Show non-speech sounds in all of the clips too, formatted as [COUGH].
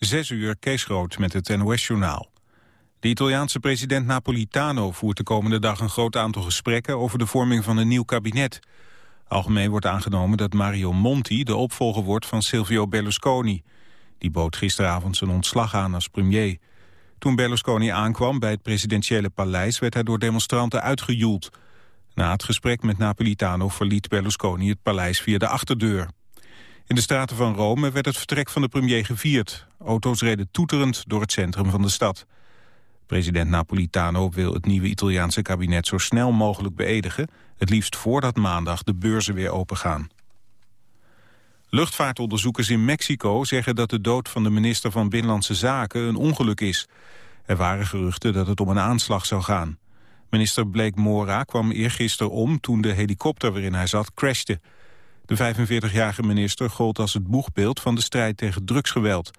Zes uur, Kees Groot met het NOS-journaal. De Italiaanse president Napolitano voert de komende dag een groot aantal gesprekken over de vorming van een nieuw kabinet. Algemeen wordt aangenomen dat Mario Monti de opvolger wordt van Silvio Berlusconi. Die bood gisteravond zijn ontslag aan als premier. Toen Berlusconi aankwam bij het presidentiële paleis werd hij door demonstranten uitgejoeld. Na het gesprek met Napolitano verliet Berlusconi het paleis via de achterdeur. In de straten van Rome werd het vertrek van de premier gevierd. Auto's reden toeterend door het centrum van de stad. President Napolitano wil het nieuwe Italiaanse kabinet zo snel mogelijk beëdigen... het liefst voordat maandag de beurzen weer opengaan. Luchtvaartonderzoekers in Mexico zeggen dat de dood van de minister van Binnenlandse Zaken een ongeluk is. Er waren geruchten dat het om een aanslag zou gaan. Minister Blake Mora kwam eergisteren om toen de helikopter waarin hij zat crashte. De 45-jarige minister gold als het boegbeeld van de strijd tegen drugsgeweld.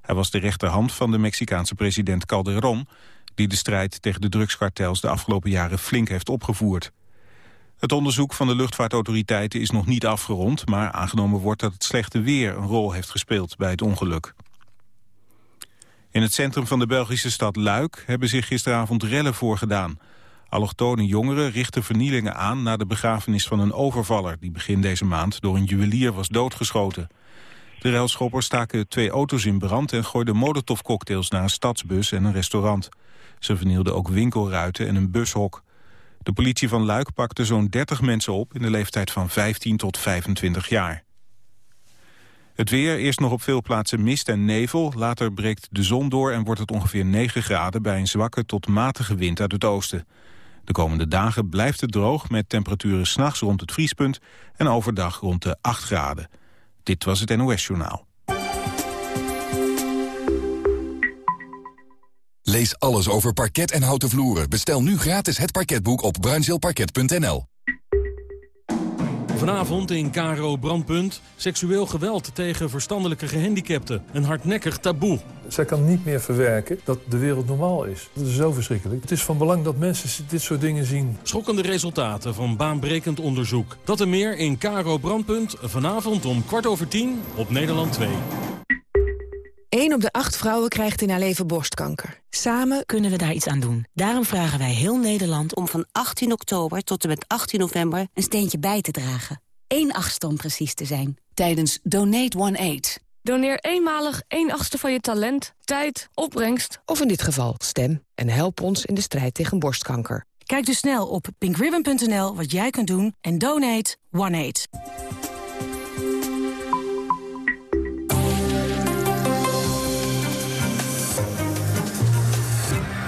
Hij was de rechterhand van de Mexicaanse president Calderón... die de strijd tegen de drugskartels de afgelopen jaren flink heeft opgevoerd. Het onderzoek van de luchtvaartautoriteiten is nog niet afgerond... maar aangenomen wordt dat het slechte weer een rol heeft gespeeld bij het ongeluk. In het centrum van de Belgische stad Luik hebben zich gisteravond rellen voorgedaan. Allochtone jongeren richten vernielingen aan na de begrafenis van een overvaller... die begin deze maand door een juwelier was doodgeschoten. De ruilschoppers staken twee auto's in brand en gooiden molotovcocktails naar een stadsbus en een restaurant. Ze vernielden ook winkelruiten en een bushok. De politie van Luik pakte zo'n 30 mensen op in de leeftijd van 15 tot 25 jaar. Het weer, eerst nog op veel plaatsen mist en nevel. Later breekt de zon door en wordt het ongeveer 9 graden... bij een zwakke tot matige wind uit het oosten. De komende dagen blijft het droog met temperaturen s'nachts rond het vriespunt... en overdag rond de 8 graden. Dit was het NOS Journaal. Lees alles over parket en houten vloeren. Bestel nu gratis het parketboek op bruinzeelparket.nl. Vanavond in Caro Brandpunt. Seksueel geweld tegen verstandelijke gehandicapten. Een hardnekkig taboe. Zij kan niet meer verwerken dat de wereld normaal is. Dat is zo verschrikkelijk. Het is van belang dat mensen dit soort dingen zien. Schokkende resultaten van baanbrekend onderzoek. Dat en meer in Caro Brandpunt. Vanavond om kwart over tien op Nederland 2. 1 op de 8 vrouwen krijgt in haar leven borstkanker. Samen kunnen we daar iets aan doen. Daarom vragen wij heel Nederland om van 18 oktober tot en met 18 november een steentje bij te dragen. 1 achtste om precies te zijn. Tijdens Donate One Eight. Doneer eenmalig 1 achtste van je talent, tijd, opbrengst... of in dit geval stem en help ons in de strijd tegen borstkanker. Kijk dus snel op pinkribbon.nl wat jij kunt doen en donate One Eight.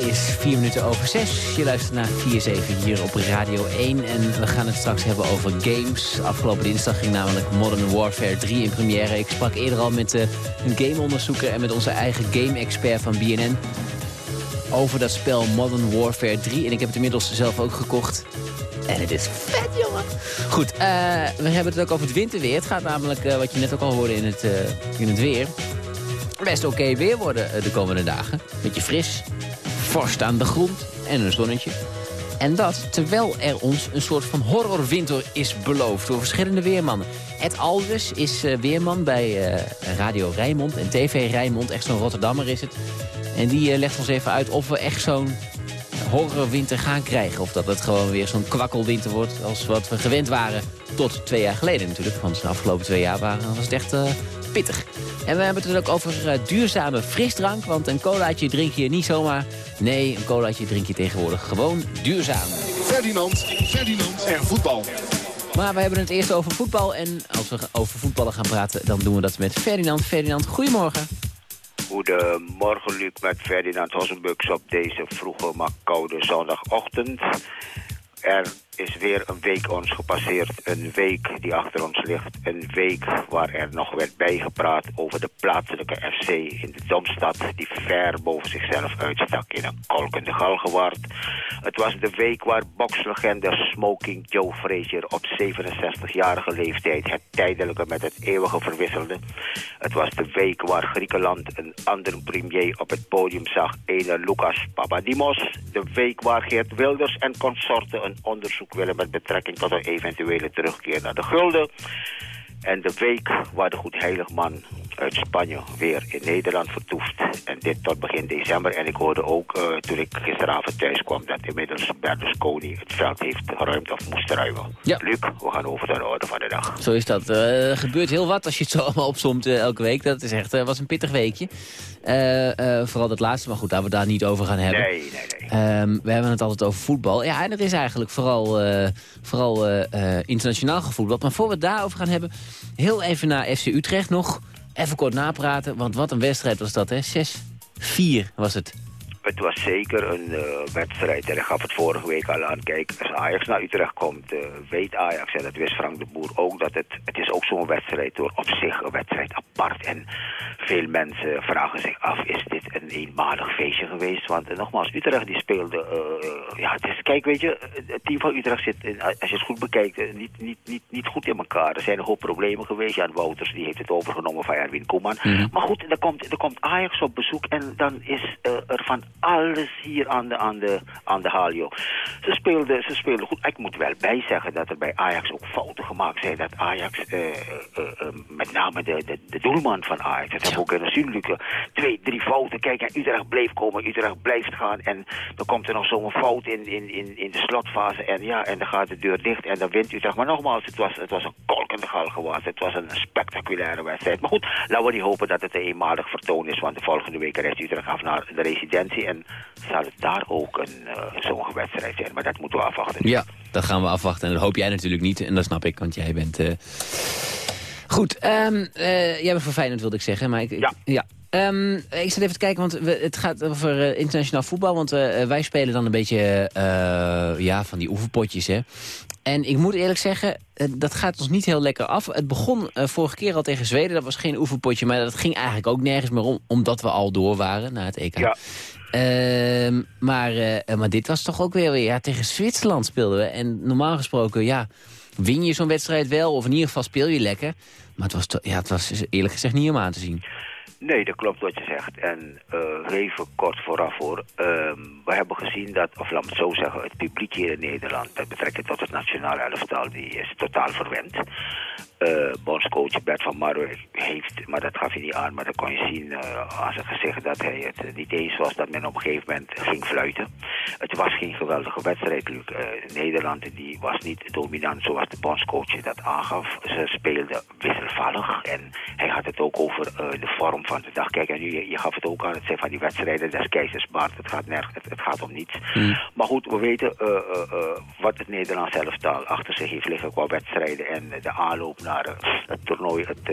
Is vier minuten over zes. Je luistert naar 4-7 hier op Radio 1. En we gaan het straks hebben over games. Afgelopen dinsdag ging namelijk Modern Warfare 3 in première. Ik sprak eerder al met uh, een gameonderzoeker en met onze eigen game-expert van BNN... over dat spel Modern Warfare 3. En ik heb het inmiddels zelf ook gekocht. En het is vet, jongen. Goed, uh, we hebben het ook over het winterweer. Het gaat namelijk, uh, wat je net ook al hoorde in het, in het weer best oké weer worden eh, de komende dagen. Beetje fris, vorst aan de grond en een zonnetje. En dat terwijl er ons een soort van horrorwinter is beloofd door verschillende weermannen. Ed Alders is uh, weerman bij uh, Radio Rijnmond en TV Rijnmond. Echt zo'n Rotterdammer is het. En die uh, legt ons even uit of we echt zo'n horrorwinter gaan krijgen. Of dat het gewoon weer zo'n kwakkelwinter wordt als wat we gewend waren tot twee jaar geleden natuurlijk. Want de afgelopen twee jaar waren, was het echt pittig. En we hebben het ook over uh, duurzame frisdrank. Want een colaatje drink je niet zomaar. Nee, een colaatje drink je tegenwoordig gewoon duurzaam. Ferdinand, Ferdinand en voetbal. Maar we hebben het eerst over voetbal. En als we over voetballen gaan praten, dan doen we dat met Ferdinand. Ferdinand, goedemorgen. Goedemorgen, Luc, met Ferdinand Hossenbux op deze vroege, maar koude zondagochtend. Er is weer een week ons gepasseerd. Een week die achter ons ligt. Een week waar er nog werd bijgepraat over de plaatselijke FC in de Domstad... die ver boven zichzelf uitstak in een kolkende galgenwaard. Het was de week waar bokslegende Smoking Joe Frazier op 67-jarige leeftijd... het tijdelijke met het eeuwige verwisselde. Het was de week waar Griekenland een andere premier op het podium zag... ene Lucas Papadimos. De week waar Geert Wilders en consorten een onderzoek willen met betrekking tot een eventuele terugkeer naar de gulden. En de week waar de Goedheiligman uit Spanje weer in Nederland vertoeft. En dit tot begin december. En ik hoorde ook uh, toen ik gisteravond thuis kwam... dat inmiddels Berlusconi het veld heeft geruimd of moest ruimen. Ja. Luc, we gaan over naar de orde van de dag. Zo is dat. Er gebeurt heel wat als je het zo [LAUGHS] allemaal opzomt uh, elke week. Dat is echt, was een pittig weekje. Vooral dat laatste, maar goed, daar we daar niet over gaan hebben. Nee, nee, nee. Um, we hebben het altijd over voetbal. Ja, en er is eigenlijk vooral, vooral internationaal gevoetbald. Maar voor we het daarover gaan hebben, heel even naar FC Utrecht nog... Even kort napraten, want wat een wedstrijd was dat, hè? 6-4 was het. Het was zeker een uh, wedstrijd. En ik gaf het vorige week al aan. Kijk, als Ajax naar Utrecht komt, uh, weet Ajax, en dat wist Frank de Boer ook, dat het, het is ook zo'n wedstrijd door op zich een wedstrijd apart. En veel mensen vragen zich af, is dit een eenmalig feestje geweest? Want uh, nogmaals, Utrecht die speelde, ja, het is, kijk, weet je, het team van Utrecht zit, in, als je het goed bekijkt, niet, niet, niet, niet goed in elkaar. Er zijn een hoop problemen geweest. Jan Wouters, die heeft het overgenomen van Erwin Koeman. Mm -hmm. Maar goed, er komt, er komt Ajax op bezoek en dan is er van alles hier aan de, aan de, aan de halio. Ze speelden, ze speelden goed. Ik moet wel bijzeggen dat er bij Ajax ook fouten gemaakt zijn. Dat Ajax, uh, uh, uh, met name de, de, de doelman van Ajax, dat hebben we ook in de twee, drie fouten. Kijk, en Utrecht bleef komen, Utrecht blijft gaan. En dan komt er nog zo'n fout in, in, in, in de slotfase. En ja, en dan gaat de deur dicht en dan wint Utrecht. Maar nogmaals, het was, het was een kolkende galgenwaard. Het was een spectaculaire wedstrijd. Maar goed, laten we niet hopen dat het een eenmalig vertoon is. Want de volgende week reist Utrecht af naar de residentie. En zal het daar ook een uh, zo'n wedstrijd zijn. Maar dat moeten we afwachten. Ja, dat gaan we afwachten. En dat hoop jij natuurlijk niet. En dat snap ik, want jij bent... Uh... Goed, um, uh, jij bent voor Feyenoord wilde ik zeggen. Maar ik, ja. ja. Um, ik zit even te kijken, want we, het gaat over uh, internationaal voetbal. Want uh, wij spelen dan een beetje uh, ja, van die oefenpotjes. Hè. En ik moet eerlijk zeggen, dat gaat ons niet heel lekker af. Het begon vorige keer al tegen Zweden. Dat was geen oefenpotje, maar dat ging eigenlijk ook nergens meer om. Omdat we al door waren naar het EK. Ja. Uh, maar, maar dit was toch ook weer... Ja, tegen Zwitserland speelden we. En normaal gesproken, ja, win je zo'n wedstrijd wel. Of in ieder geval speel je lekker. Maar het was, ja, het was eerlijk gezegd niet om aan te zien. Nee, dat klopt wat je zegt. En uh, even kort vooraf hoor. Um, we hebben gezien dat, of laat me het zo zeggen, het publiek hier in Nederland, met betrekking tot het nationale elftal, die is totaal verwend. Uh, bondscoach Bert van Marwijk heeft, maar dat gaf hij niet aan, maar dan kon je zien uh, aan zijn gezicht dat hij het niet eens was dat men op een gegeven moment ging fluiten. Het was geen geweldige wedstrijd, Luc. Nederland die was niet dominant zoals de bondscoach dat aangaf. Ze speelden wisselvallig en hij had het ook over de vorm van de dag. Kijk, en nu, je, je gaf het ook aan, het zijn van die wedstrijden des keizers Bart. Het gaat nergens, het, het, gaat om niets. Mm. Maar goed, we weten wat het Nederlands elftal achter zich heeft liggen qua wedstrijden en de aanloop naar het toernooi het,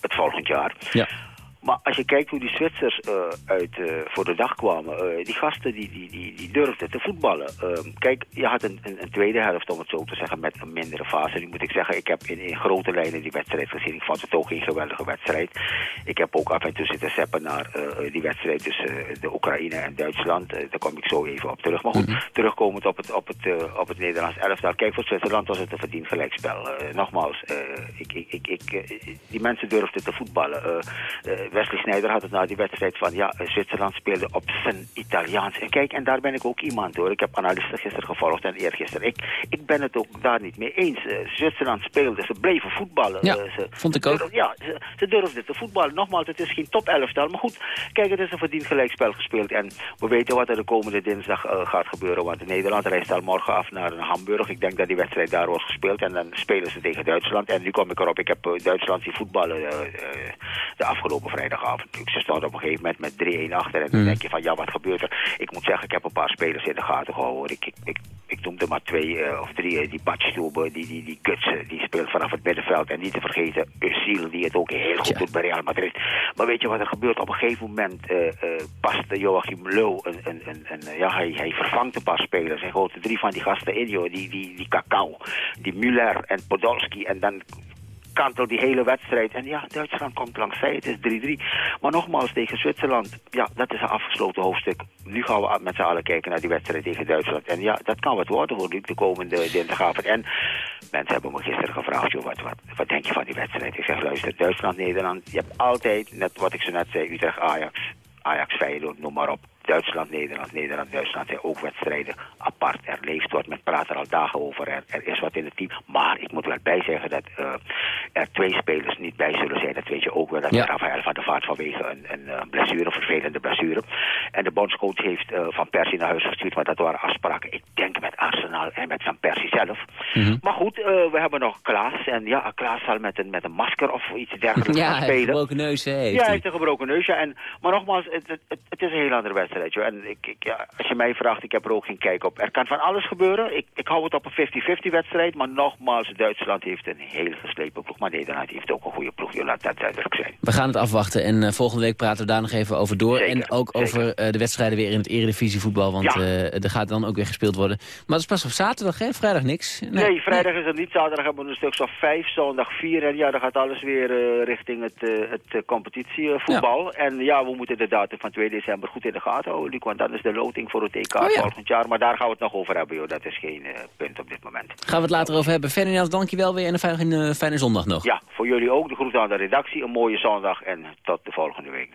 het volgend jaar. Ja. Maar als je kijkt hoe die Zwitsers uh, uit, uh, voor de dag kwamen, uh, die gasten die, die, die, die durfden te voetballen. kijk, je had een, een, een, tweede helft, om het zo te zeggen, met een mindere fase. Nu moet ik zeggen, ik heb in, in grote lijnen die wedstrijd gezien. Ik vond het ook geen geweldige wedstrijd. Ik heb ook af en toe zitten zeppen naar die wedstrijd tussen de Oekraïne en Duitsland. daar kom ik zo even op terug. Maar goed, Mhm. terugkomend op het, op, het, op het Nederlands elftal. Kijk, voor Zwitserland was het een verdiend gelijkspel. nogmaals, ik, ik, ik, ik, die mensen durfden te voetballen. Wesley Sneijder had het na die wedstrijd van... ja, Zwitserland speelde op zijn Italiaans. En kijk, en daar ben ik ook iemand hoor. Ik heb analisten gisteren gevolgd en eergisteren. Ik, ik ben het ook daar niet mee eens. Uh, Zwitserland speelde, ze bleven voetballen. Ja, uh, ze, vond ik ook. Ja, ze, ze durfden te voetballen. Nogmaals, het is geen top 11 Maar goed, kijk, het is een verdiend gelijkspel gespeeld. En we weten wat er de komende dinsdag uh, gaat gebeuren. Want Nederland reist al morgen af naar Hamburg. Ik denk dat die wedstrijd daar wordt gespeeld. En dan spelen ze tegen Duitsland. En nu kom ik erop, ik heb Duitsland zien voetballen de afgelopen vrijdag. Vrijdagavond. Ze stonden op een gegeven moment met 3-1 achter. En dan denk je van, ja, wat gebeurt er? Ik moet zeggen, ik heb een paar spelers in de gaten gehouden. Ik, ik, ik, ik noemde maar twee of drie. die Badstube, die, die, die Kutsen, die speelt vanaf het middenveld. En niet te vergeten, Özil, die het ook heel goed doet bij Real Madrid. Maar weet je wat er gebeurt? Op een gegeven moment past Joachim Löw, een, een, een, een, ja, hij, hij vervangt een paar spelers. Hij gooit drie van die gasten in, joh. Die, die, die Kakao, die Müller en Podolski. En dan kantel die hele wedstrijd. En ja, Duitsland komt langs zij, het is 3-3. Maar nogmaals, tegen Zwitserland, ja, dat is een afgesloten hoofdstuk. Nu gaan we met z'n allen kijken naar die wedstrijd tegen Duitsland. En ja, dat kan wat worden voor de komende dinsdagavond. En mensen hebben me gisteren gevraagd, joh, wat, wat, wat denk je van die wedstrijd? Ik zeg, luister, Duitsland, Nederland, je hebt altijd, net wat ik zo net zei, Utrecht, Ajax, Ajax, Feyenoord, noem maar op. Duitsland, Nederland, Nederland, Duitsland zijn ook wedstrijden apart. Er leeft wat, men praat er al dagen over. Er, er is wat in het team. Maar ik moet wel bijzeggen dat uh, er twee spelers niet bij zullen zijn. Dat weet je ook wel. Dat ja. Rafael van der Vaart vanwege een, een, een blessure, een vervelende blessure. En de bondscoach heeft uh, Van Persie naar huis gestuurd. Maar dat waren afspraken, ik denk met Arsenal en met Van Persie zelf. Mm -hmm. Maar goed, uh, we hebben nog Klaas. En ja, Klaas zal met een, met een masker of iets dergelijks [LAUGHS] ja, gaan spelen. Ja, gebroken neus heeft Ja, hij heeft een gebroken neus. Ja. En, maar nogmaals, het, het, het, het is een heel andere wedstrijd. En ik, ik, ja, als je mij vraagt, ik heb er ook geen kijk op. Er kan van alles gebeuren. Ik, ik hou het op een 50-50 wedstrijd. Maar nogmaals, Duitsland heeft een heel geslepen ploeg. Maar Nederland heeft ook een goede ploeg. Je laat dat duidelijk zijn. We gaan het afwachten. En uh, volgende week praten we daar nog even over door. Zeker, en ook zeker. over uh, de wedstrijden weer in het eredivisie voetbal. Want Ja. uh, er gaat dan ook weer gespeeld worden. Maar dat is pas op zaterdag, hè? Vrijdag niks. Nee, vrijdag is het niet. Zaterdag hebben we een stuk of vijf, zondag vier. En ja, dan gaat alles weer eh, richting het, eh, het eh, competitievoetbal. En ja, we moeten de datum van 2 december goed in de gaten houden. Luc, Want dan is de loting voor het EK Oh ja. volgend jaar. Maar daar gaan we het nog over hebben, joh. Dat is geen eh, punt op dit moment. Gaan we het later over hebben. Ferdinand, dankjewel weer en een fijne, fijne zondag nog. Ja, voor jullie ook. De groeten aan de redactie. Een mooie zondag en tot de volgende week.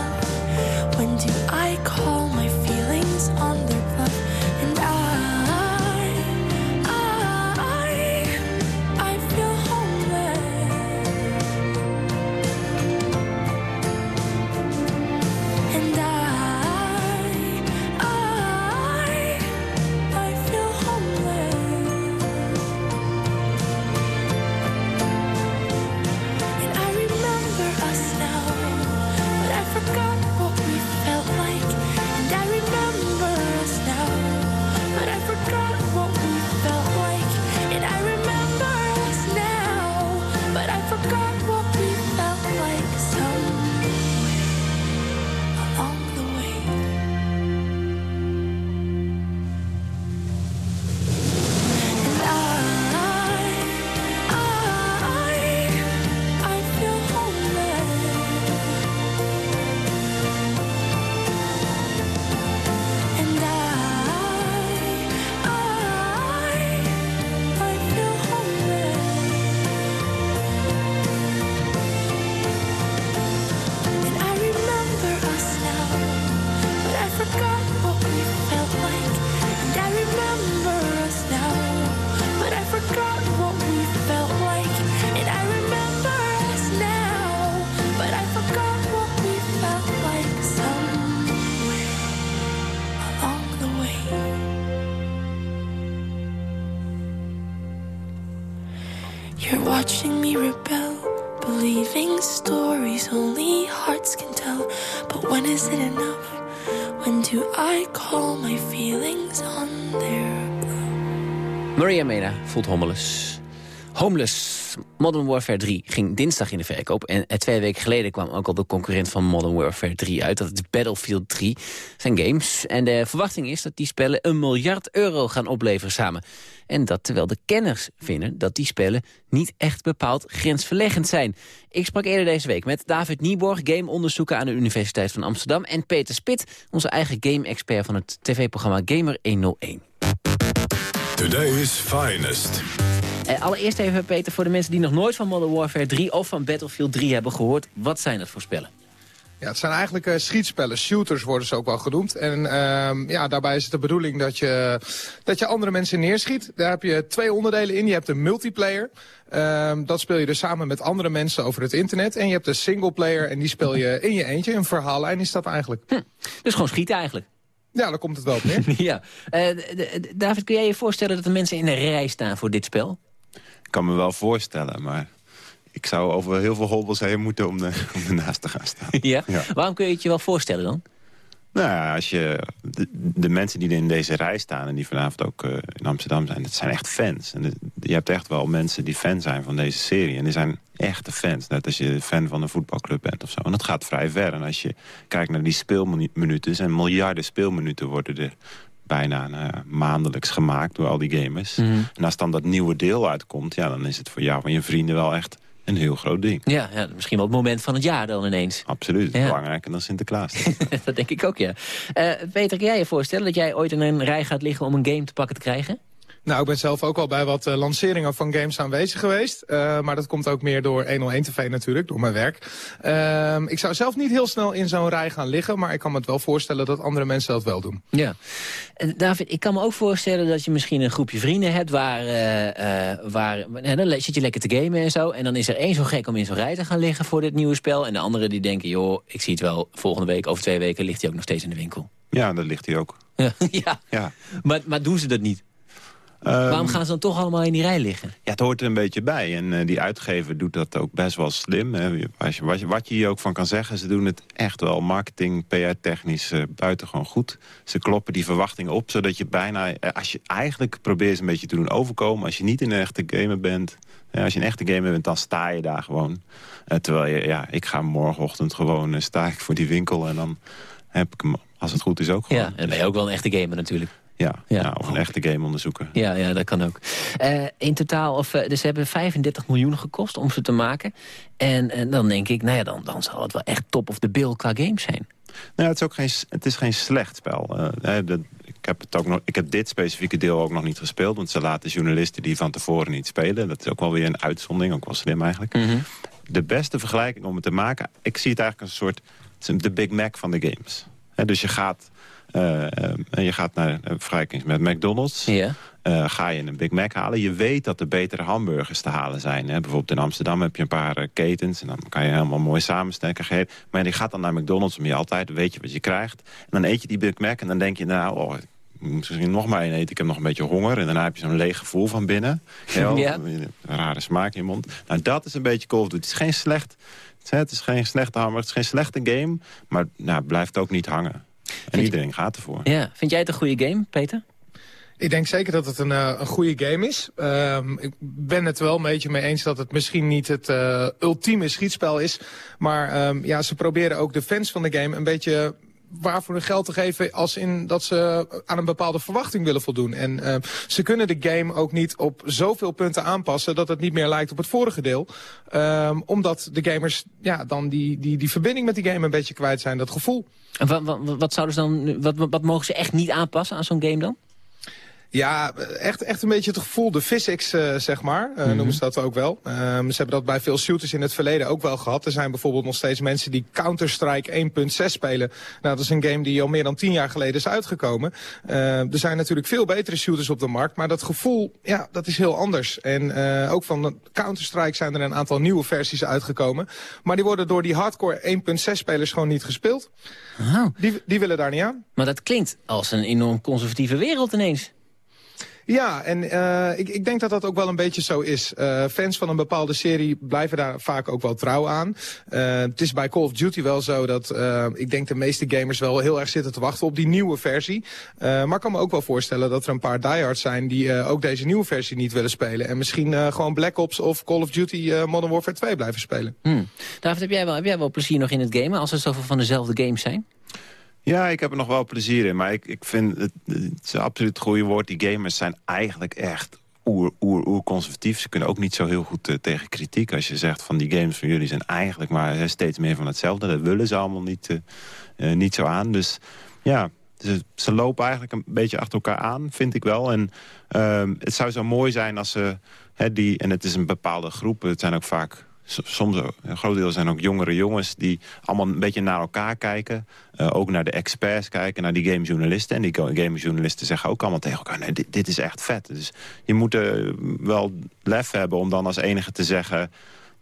Maria Mena voelt hommeles. Homeless. Modern Warfare 3 ging dinsdag in de verkoop. En eh, twee weken geleden kwam ook al de concurrent van Modern Warfare 3 uit. Dat is Battlefield 3. zijn games. En de verwachting is dat die spellen een miljard euro gaan opleveren samen. En dat terwijl de kenners vinden dat die spellen niet echt bepaald grensverleggend zijn. Ik sprak eerder deze week met David Nieborg, gameonderzoeker aan de Universiteit van Amsterdam... en Peter Spit, onze eigen game-expert van het tv-programma Gamer 101. Today's Finest. Eh, allereerst even, Peter, voor de mensen die nog nooit van Modern Warfare 3 of van Battlefield 3 hebben gehoord. Wat zijn dat voor spellen? Ja, het zijn eigenlijk uh, schietspellen. Shooters worden ze ook wel genoemd. En uh, ja, daarbij is het de bedoeling dat je, dat je andere mensen neerschiet. Daar heb je twee onderdelen in. Je hebt een multiplayer. Uh, dat speel je dus samen met andere mensen over het internet. En je hebt een singleplayer en die speel je in je eentje. Een verhaallijn is dat eigenlijk. Hm. Dus gewoon schieten eigenlijk? Ja, daar komt het wel op neer. [LAUGHS] ja. Uh, David, kun jij je voorstellen dat er mensen in de rij staan voor dit spel? Ik kan me wel voorstellen, maar ik zou over heel veel hobbels heen moeten om, de, [LAUGHS] om ernaast te gaan staan. Ja? Waarom kun je het je wel voorstellen dan? Nou ja, als je, de, de, mensen die in deze rij staan en die vanavond ook uh, in Amsterdam zijn, dat zijn echt fans. En de, je hebt echt wel mensen die fan zijn van deze serie. En die zijn echte fans, net als je fan van een voetbalclub bent of zo. En dat gaat vrij ver. En als je kijkt naar die speelminuten, zijn miljarden speelminuten worden er bijna uh, maandelijks gemaakt door al die gamers. Mm -hmm. En als dan dat nieuwe deel uitkomt, ja, dan is het voor jou en je vrienden wel echt een heel groot ding. Ja, ja misschien wel het moment van het jaar dan ineens. Absoluut, ja. belangrijker dan Sinterklaas. [LAUGHS] dat denk ik ook, ja. Uh, Peter, kan jij je voorstellen dat jij ooit in een rij gaat liggen om een game te pakken te krijgen? Nou, ik ben zelf ook al bij wat uh, lanceringen van games aanwezig geweest. Uh, maar dat komt ook meer door 101 TV natuurlijk, door mijn werk. Uh, ik zou zelf niet heel snel in zo'n rij gaan liggen... maar ik kan me het wel voorstellen dat andere mensen dat wel doen. Ja. En David, ik kan me ook voorstellen dat je misschien een groepje vrienden hebt... waar, waar dan zit je lekker te gamen en zo... en dan is er één zo gek om in zo'n rij te gaan liggen voor dit nieuwe spel... en de anderen die denken, joh, ik zie het wel, volgende week, over twee weken... ligt hij ook nog steeds in de winkel. Ja, dat ligt hij ook. [LAUGHS] ja, ja. Maar, maar doen ze dat niet? Waarom gaan ze dan toch allemaal in die rij liggen? Ja, het hoort er een beetje bij. En uh, die uitgever doet dat ook best wel slim. Hè. Als je, wat, je, wat je hier ook van kan zeggen, ze doen het echt wel marketing, PR-technisch uh, buitengewoon goed. Ze kloppen die verwachtingen op, zodat je bijna... Uh, als je eigenlijk probeert een beetje te doen overkomen... als je niet een echte gamer bent... als je een echte gamer bent, dan sta je daar gewoon. terwijl je, ja, ik ga morgenochtend gewoon... sta ik voor die winkel en dan heb ik hem, als het goed is, ook gewoon. Ja, en dan ben je ook wel een echte gamer natuurlijk. Ja, ja. Of een echte game onderzoeken. Ja, ja dat kan ook. Uh, in totaal, of, uh, dus ze hebben 35 miljoen gekost om ze te maken. En, en dan denk ik, nou ja, dan, dan zal het wel echt top of the bill qua games zijn. Nou, het is ook geen, het is geen slecht spel. Uh, ik, heb het ook nog, ik heb dit specifieke deel ook nog niet gespeeld. Want ze laten journalisten die van tevoren niet spelen. Dat is ook wel weer een uitzondering, ook wel slim eigenlijk. Mm -hmm. De beste vergelijking om het te maken... ik zie het eigenlijk als een soort de Big Mac van de games. He, dus je gaat en je gaat naar een vergelijking met McDonald's. Ja. Uh, ga je een Big Mac halen. Je weet dat er betere hamburgers te halen zijn. Hè? Bijvoorbeeld in Amsterdam heb je een paar uh, ketens. En dan kan je helemaal mooi samenstekken. Maar je gaat dan naar McDonald's om je altijd weet je wat je krijgt. En dan eet je die Big Mac en dan denk je... nou, oh, ik moet misschien nog maar één eten. Ik heb nog een beetje honger. En daarna heb je zo'n leeg gevoel van binnen. [LAUGHS] Heel, ja. Een rare smaak in je mond. Nou, dat is een beetje Call of Duty. Het is geen slecht... Het is geen slechte hammer, het is geen slechte game. Maar nou, blijft ook niet hangen. En Vind iedereen je... gaat ervoor. Ja. Vind jij het een goede game, Peter? Ik denk zeker dat het een, uh, een goede game is. Uh, ik ben het wel een beetje mee eens dat het misschien niet het uh, ultieme schietspel is. Maar um, ja, ze proberen ook de fans van de game een beetje waarvoor hun geld te geven als in dat ze aan een bepaalde verwachting willen voldoen. En uh, ze kunnen de game ook niet op zoveel punten aanpassen dat het niet meer lijkt op het vorige deel. Um, omdat de gamers ja, dan die, die, die verbinding met die game een beetje kwijt zijn, dat gevoel. En wat, wat, wat, zouden ze dan, wat, wat mogen ze echt niet aanpassen aan zo'n game dan? Ja, echt, echt een beetje het gevoel, de physics, uh, zeg maar, uh, mm -hmm. noemen ze dat ook wel. Um, ze hebben dat bij veel shooters in het verleden ook wel gehad. Er zijn bijvoorbeeld nog steeds mensen die Counter-Strike 1.6 spelen. Nou, dat is een game die al meer dan tien jaar geleden is uitgekomen. Uh, er zijn natuurlijk veel betere shooters op de markt, maar dat gevoel, ja, dat is heel anders. En ook van Counter-Strike zijn er een aantal nieuwe versies uitgekomen. Maar die worden door die hardcore 1.6 spelers gewoon niet gespeeld. Oh. Die, die willen daar niet aan. Maar dat klinkt als een enorm conservatieve wereld ineens. Ja, en uh, ik, ik denk dat dat ook wel een beetje zo is. Uh, fans van een bepaalde serie blijven daar vaak ook wel trouw aan. Uh, het is bij Call of Duty wel zo dat ik denk de meeste gamers wel heel erg zitten te wachten op die nieuwe versie. maar ik kan me ook wel voorstellen dat er een paar diehards zijn die ook deze nieuwe versie niet willen spelen. En misschien gewoon Black Ops of Call of Duty Modern Warfare 2 blijven spelen. Hmm. David, heb jij, wel, heb jij wel plezier nog in het gamen als er zoveel van dezelfde games zijn? Ja, ik heb er nog wel plezier in. Maar ik, ik vind het, het is absoluut het goede woord. Die gamers zijn eigenlijk echt oer, oer, oer conservatief. Ze kunnen ook niet zo heel goed uh, tegen kritiek. Als je zegt van die games van jullie zijn eigenlijk maar steeds meer van hetzelfde. Dat willen ze allemaal niet, uh, niet zo aan. Dus ja, ze, ze, lopen eigenlijk een beetje achter elkaar aan, vind ik wel. En ehm, het zou zo mooi zijn als ze... Hè, die, en het is een bepaalde groep. Het zijn ook vaak soms een groot deel zijn ook jongere jongens... die allemaal een beetje naar elkaar kijken. Uh, ook naar de experts kijken, naar die gamejournalisten. En die gamejournalisten zeggen ook allemaal tegen elkaar... nee, dit, dit is echt vet. Dus je moet wel lef hebben om dan als enige te zeggen...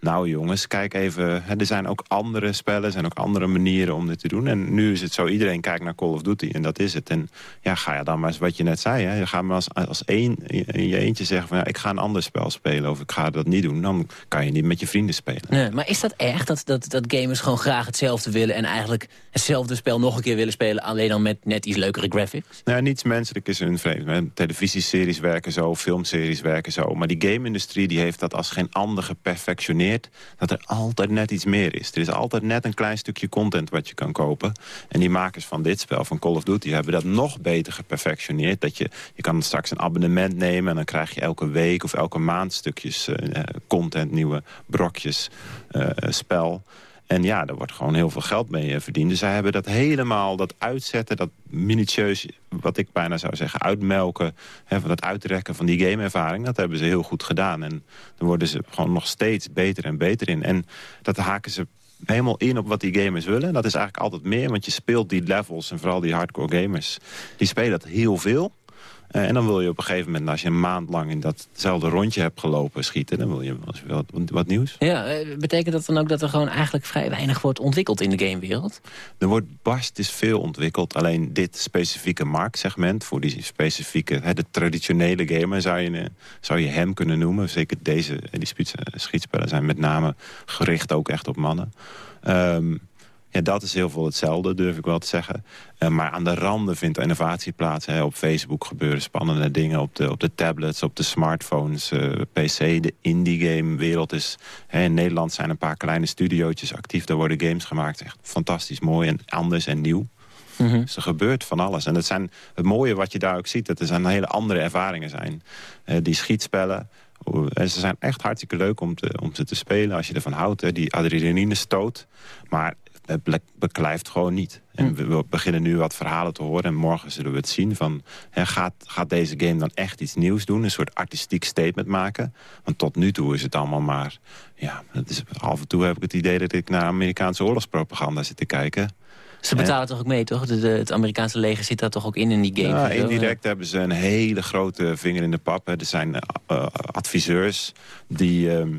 Nou jongens, kijk even, er zijn ook andere spellen, er zijn ook andere manieren om dit te doen. En nu is het zo, iedereen kijkt naar Call of Duty en dat is het. En ja, ga je dan maar eens wat je net zei, hè. je gaat maar als, als één, in je eentje zeggen van ja, ik ga een ander spel spelen of ik ga dat niet doen. Dan kan je niet met je vrienden spelen. Nee, maar is dat echt, dat, dat, dat gamers gewoon graag hetzelfde willen en eigenlijk hetzelfde spel nog een keer willen spelen, alleen dan met net iets leukere graphics? Nou, niets menselijk is hun vreemd. Televisieseries werken zo, filmseries werken zo. Maar die game-industrie die heeft dat als geen ander geperfectioneerd dat er altijd net iets meer is. Er is altijd net een klein stukje content wat je kan kopen. En die makers van dit spel, van Call of Duty, hebben dat nog beter geperfectioneerd. Dat je, je kan straks een abonnement nemen en dan krijg je elke week of elke maand stukjes uh, content, nieuwe brokjes, uh, spel. En ja, daar wordt gewoon heel veel geld mee eh, verdiend. Dus zij hebben dat helemaal, dat uitzetten, dat minutieus, wat ik bijna zou zeggen, uitmelken. Hè, van dat uitrekken van die gameervaring, dat hebben ze heel goed gedaan. En dan worden ze gewoon nog steeds beter en beter in. En dat haken ze helemaal in op wat die gamers willen. Dat is eigenlijk altijd meer, want je speelt die levels en vooral die hardcore gamers. Die spelen dat heel veel. Uh, en dan wil je op een gegeven moment, als je een maand lang in datzelfde rondje hebt gelopen schieten, dan wil je wat, wat nieuws. Ja, uh, betekent dat dan ook dat er gewoon eigenlijk vrij weinig wordt ontwikkeld in de gamewereld? Er wordt barst is veel ontwikkeld. Alleen dit specifieke marktsegment, voor die specifieke, hè, de traditionele gamer zou je, zou je hem kunnen noemen. Zeker deze, die schietspellen zijn met name gericht ook echt op mannen. Um, ja, dat is heel veel hetzelfde, durf ik wel te zeggen. Uh, maar aan de randen vindt innovatie plaats. Hè. Op Facebook gebeuren spannende dingen. Op de, op de tablets, op de smartphones, uh, eh, PC. De indie game wereld is... Hè, in Nederland zijn een paar kleine studiootjes actief. Daar worden games gemaakt. Echt fantastisch mooi en anders en nieuw. Mm Dus er gebeurt van alles. En het, zijn, het mooie wat je daar ook ziet... dat er zijn hele andere ervaringen zijn. Uh, die schietspellen... En ze zijn echt hartstikke leuk om, te, om ze te spelen als je ervan houdt. Hè. Die adrenaline stoot. Maar beklijft gewoon niet. En hm. we beginnen nu wat verhalen te horen. En morgen zullen we het zien van... Hè, gaat, gaat deze game dan echt iets nieuws doen? Een soort artistiek statement maken? Want tot nu toe is het allemaal maar... Ja, het is, af en toe heb ik het idee dat ik naar Amerikaanse oorlogspropaganda zit te kijken. Ze betalen toch ook mee, toch? De, het Amerikaanse leger zit daar toch ook in, in die game? Ja, indirect hebben ze een hele grote vinger in de pap. Hè. Er zijn uh, adviseurs die... Uh,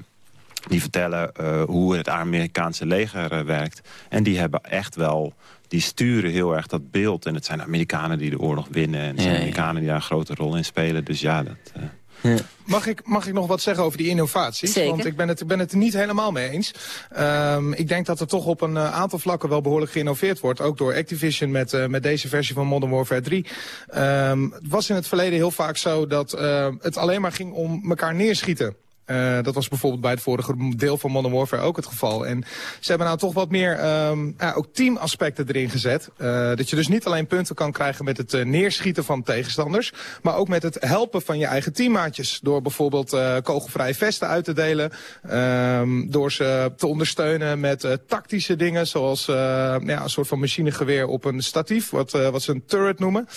die vertellen uh, hoe het Amerikaanse leger uh, werkt. En die hebben echt wel... Die sturen heel erg dat beeld. En het zijn Amerikanen die de oorlog winnen. En het zijn Amerikanen die daar een grote rol in spelen. Dus ja, dat... Uh... Ja. Mag, ik, mag ik nog wat zeggen over die innovaties? Zeker. Want ik ben het, ik ben het er niet helemaal mee eens. Um, ik denk dat er toch op een uh, aantal vlakken wel behoorlijk geïnnoveerd wordt. Ook door Activision met, uh, met deze versie van Modern Warfare 3. Um, het was in het verleden heel vaak zo dat uh, het alleen maar ging om elkaar neerschieten. Uh, dat was bijvoorbeeld bij het vorige deel van Modern Warfare ook het geval. En ze hebben nou toch wat meer um, ja, ook teamaspecten erin gezet. Uh, dat je dus niet alleen punten kan krijgen met het uh, neerschieten van tegenstanders... maar ook met het helpen van je eigen teammaatjes. Door bijvoorbeeld kogelvrije vesten uit te delen. Um, door ze te ondersteunen met tactische dingen... zoals ja, een soort van machinegeweer op een statief, wat, wat ze een turret noemen.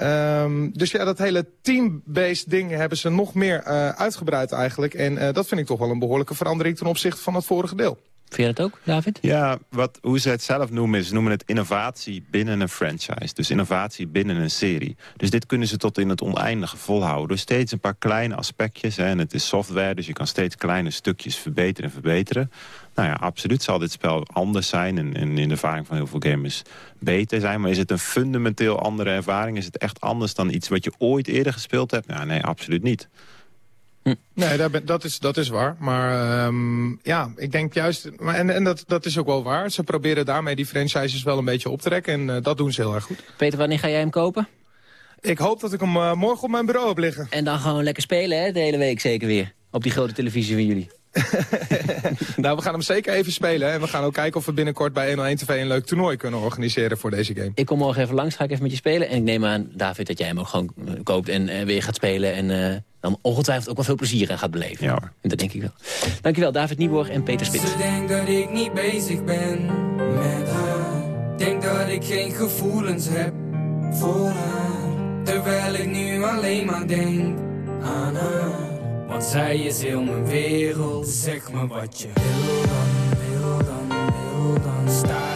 Um, dus ja, dat hele team-based ding hebben ze nog meer uitgebreid eigenlijk... En uh, dat vind ik toch wel een behoorlijke verandering ten opzichte van het vorige deel. Vind je dat ook, David? Ja, wat, hoe ze het zelf noemen is, ze noemen het innovatie binnen een franchise. Dus innovatie binnen een serie. Dus dit kunnen ze tot in het oneindige volhouden. Dus steeds een paar kleine aspectjes. Hè, en het is software, dus je kan steeds kleine stukjes verbeteren en verbeteren. Nou ja, absoluut zal dit spel anders zijn en, en in de ervaring van heel veel gamers beter zijn. Maar is het een fundamenteel andere ervaring? Is het echt anders dan iets wat je ooit eerder gespeeld hebt? Nou, nee, absoluut niet. Hm. Nee, dat, dat, is, dat is waar. Maar um, ja, ik denk juist... Maar, en en dat, dat is ook wel waar. Ze proberen daarmee die franchises wel een beetje op te trekken. En uh, dat doen ze heel erg goed. Peter, wanneer ga jij hem kopen? Ik hoop dat ik hem uh, morgen op mijn bureau heb liggen. En dan gewoon lekker spelen, hè? De hele week zeker weer. Op die grote televisie van jullie. [LAUGHS] nou, we gaan hem zeker even spelen. En we gaan ook kijken of we binnenkort bij 101 TV een leuk toernooi kunnen organiseren voor deze game. Ik kom morgen even langs, ga ik even met je spelen. En ik neem aan, David, dat jij hem ook gewoon koopt en uh, weer gaat spelen. En uh, dan ongetwijfeld ook wel veel plezier aan gaat beleven. Ja. En dat denk ik wel. Dankjewel, David Nieborg en Peter Spits. Ze denkt dat ik niet bezig ben met haar. Denk dat ik geen gevoelens heb voor haar. Terwijl ik nu alleen maar denk aan haar. Want zij is heel mijn wereld. Zeg me wat je wil dan, wil dan, wil dan. Staren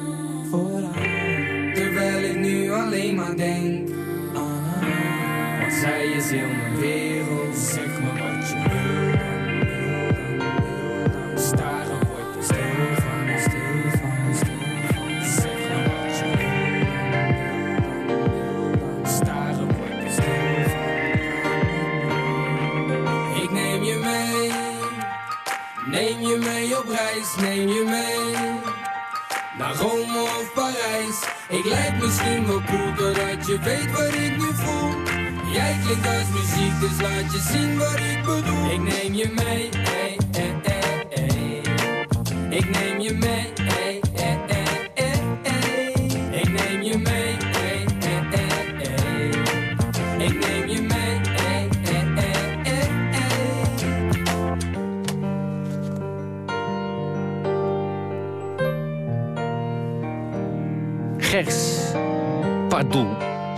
alleen maar denk aan. Want zij is heel mijn wereld. Zeg me wat je wil. Staren word je stil van, stil van, stil van. Zeg me wat je wil. Staren word je stil van. Ik neem je mee. Neem je mee op reis, neem je mee Naar Rome Ik lijk misschien wel cool Doordat je weet wat ik nu voel Jij klinkt als muziek Dus laat je zien wat ik bedoel Ik neem je mee hey, hey, hey, hey. Ik neem je mee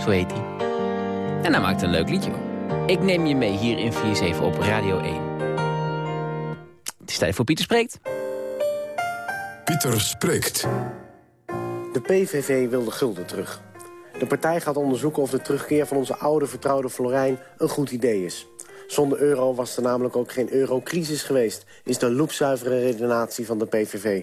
zo heet hij. En hij maakt een leuk liedje. hoor. Ik neem je mee hier in 4-7 op Radio 1. Het is tijd voor Pieter Spreekt. Pieter spreekt. De PVV wil de gulden terug. De partij gaat onderzoeken of de terugkeer van onze oude vertrouwde Florijn een goed idee is. Zonder euro was er namelijk ook geen eurocrisis geweest... is de loepzuivere redenatie van de PVV.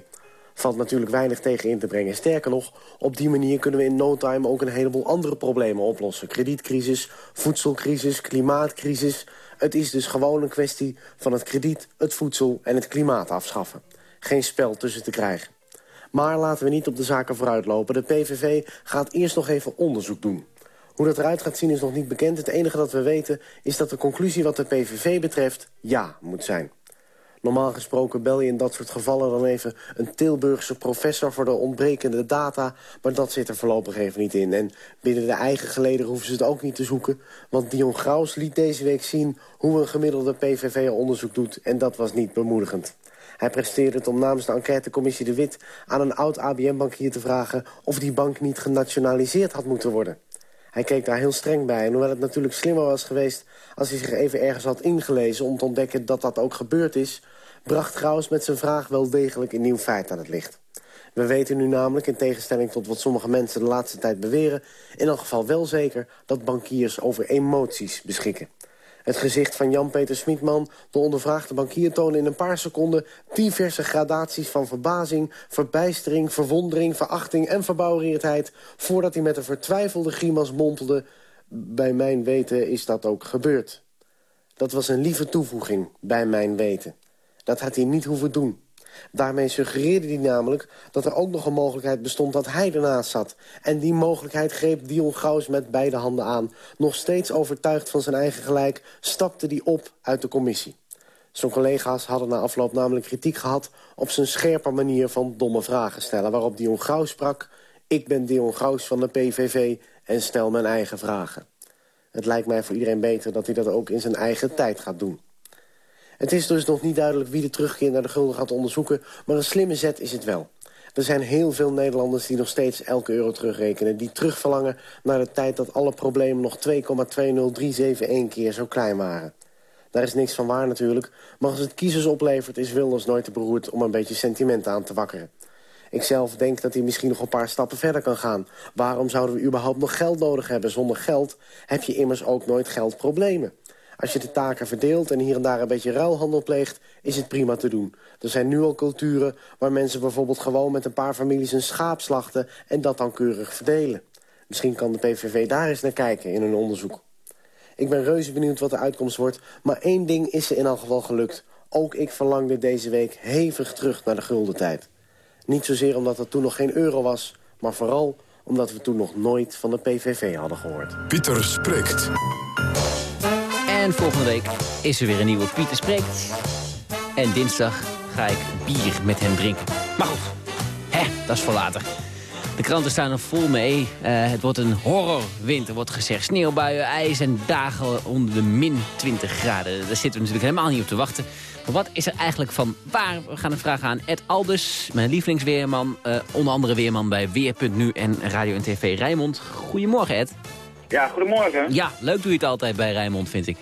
Valt natuurlijk weinig tegen in te brengen. Sterker nog, op die manier kunnen we in no time ook een heleboel andere problemen oplossen. Kredietcrisis, voedselcrisis, klimaatcrisis. Het is dus gewoon een kwestie van het krediet, het voedsel en het klimaat afschaffen. Geen spel tussen te krijgen. Maar laten we niet op de zaken vooruitlopen. De PVV gaat eerst nog even onderzoek doen. Hoe dat eruit gaat zien is nog niet bekend. Het enige dat we weten is dat de conclusie wat de PVV betreft ja moet zijn. Normaal gesproken bel je in dat soort gevallen dan even een Tilburgse professor voor de ontbrekende data, maar dat zit er voorlopig even niet in. En binnen de eigen geleden hoeven ze het ook niet te zoeken, want Dion Graus liet deze week zien hoe een gemiddelde PVV onderzoek doet en dat was niet bemoedigend. Hij presteerde het om namens de enquêtecommissie De Wit aan een oud ABM-bankier te vragen of die bank niet genationaliseerd had moeten worden. Hij keek daar heel streng bij. En hoewel het natuurlijk slimmer was geweest als hij zich even ergens had ingelezen... om te ontdekken dat dat ook gebeurd is... bracht Graus met zijn vraag wel degelijk een nieuw feit aan het licht. We weten nu namelijk, in tegenstelling tot wat sommige mensen de laatste tijd beweren... in elk geval wel zeker dat bankiers over emoties beschikken. Het gezicht van Jan-Peter Smitman, de ondervraagde bankier... toonde in een paar seconden diverse gradaties van verbazing... verbijstering, verwondering, verachting en verbouwereerdheid... voordat hij met een vertwijfelde grimas mompelde... bij mijn weten is dat ook gebeurd. Dat was een lieve toevoeging, bij mijn weten. Dat had hij niet hoeven doen. Daarmee suggereerde hij namelijk dat er ook nog een mogelijkheid bestond dat hij ernaast zat. En die mogelijkheid greep Dion Gauws met beide handen aan. Nog steeds overtuigd van zijn eigen gelijk stapte hij op uit de commissie. Zijn collega's hadden na afloop namelijk kritiek gehad... op zijn scherpe manier van domme vragen stellen... waarop Dion Gauws sprak... ik ben Dion Gauws van de PVV en stel mijn eigen vragen. Het lijkt mij voor iedereen beter dat hij dat ook in zijn eigen tijd gaat doen. Het is dus nog niet duidelijk wie de terugkeer naar de gulden gaat onderzoeken... maar een slimme zet is het wel. Er zijn heel veel Nederlanders die nog steeds elke euro terugrekenen... die terugverlangen naar de tijd dat alle problemen nog 2,20371 keer zo klein waren. Daar is niks van waar natuurlijk, maar als het kiezers oplevert... is Wilders nooit te beroerd om een beetje sentiment aan te wakkeren. Ik zelf denk dat hij misschien nog een paar stappen verder kan gaan. Waarom zouden we überhaupt nog geld nodig hebben? Zonder geld heb je immers ook nooit geldproblemen. Als je de taken verdeelt en hier en daar een beetje ruilhandel pleegt... is het prima te doen. Er zijn nu al culturen waar mensen bijvoorbeeld gewoon met een paar families... een schaap slachten en dat dan keurig verdelen. Misschien kan de PVV daar eens naar kijken in hun onderzoek. Ik ben reuze benieuwd wat de uitkomst wordt. Maar één ding is er in elk geval gelukt. Ook ik verlangde deze week hevig terug naar de gulden tijd. Niet zozeer omdat er toen nog geen euro was... maar vooral omdat we toen nog nooit van de PVV hadden gehoord. Pieter spreekt. En volgende week is er weer een nieuwe Pieter Spreekt. En dinsdag ga ik bier met hem drinken. Maar goed, hè, dat is voor later. De kranten staan er vol mee. Uh, het wordt een horrorwinter, wordt gezegd. Sneeuwbuien, ijs en dagen onder de min 20 graden. Daar zitten we natuurlijk helemaal niet op te wachten. Maar wat is er eigenlijk van waar? We gaan een vraag aan Ed Aldus, mijn lievelingsweerman. Uh, onder andere weerman bij Weer.nu en Radio en TV Rijnmond. Goedemorgen, Ed. Ja, goedemorgen. Ja, leuk doe je het altijd bij Rijnmond, vind ik.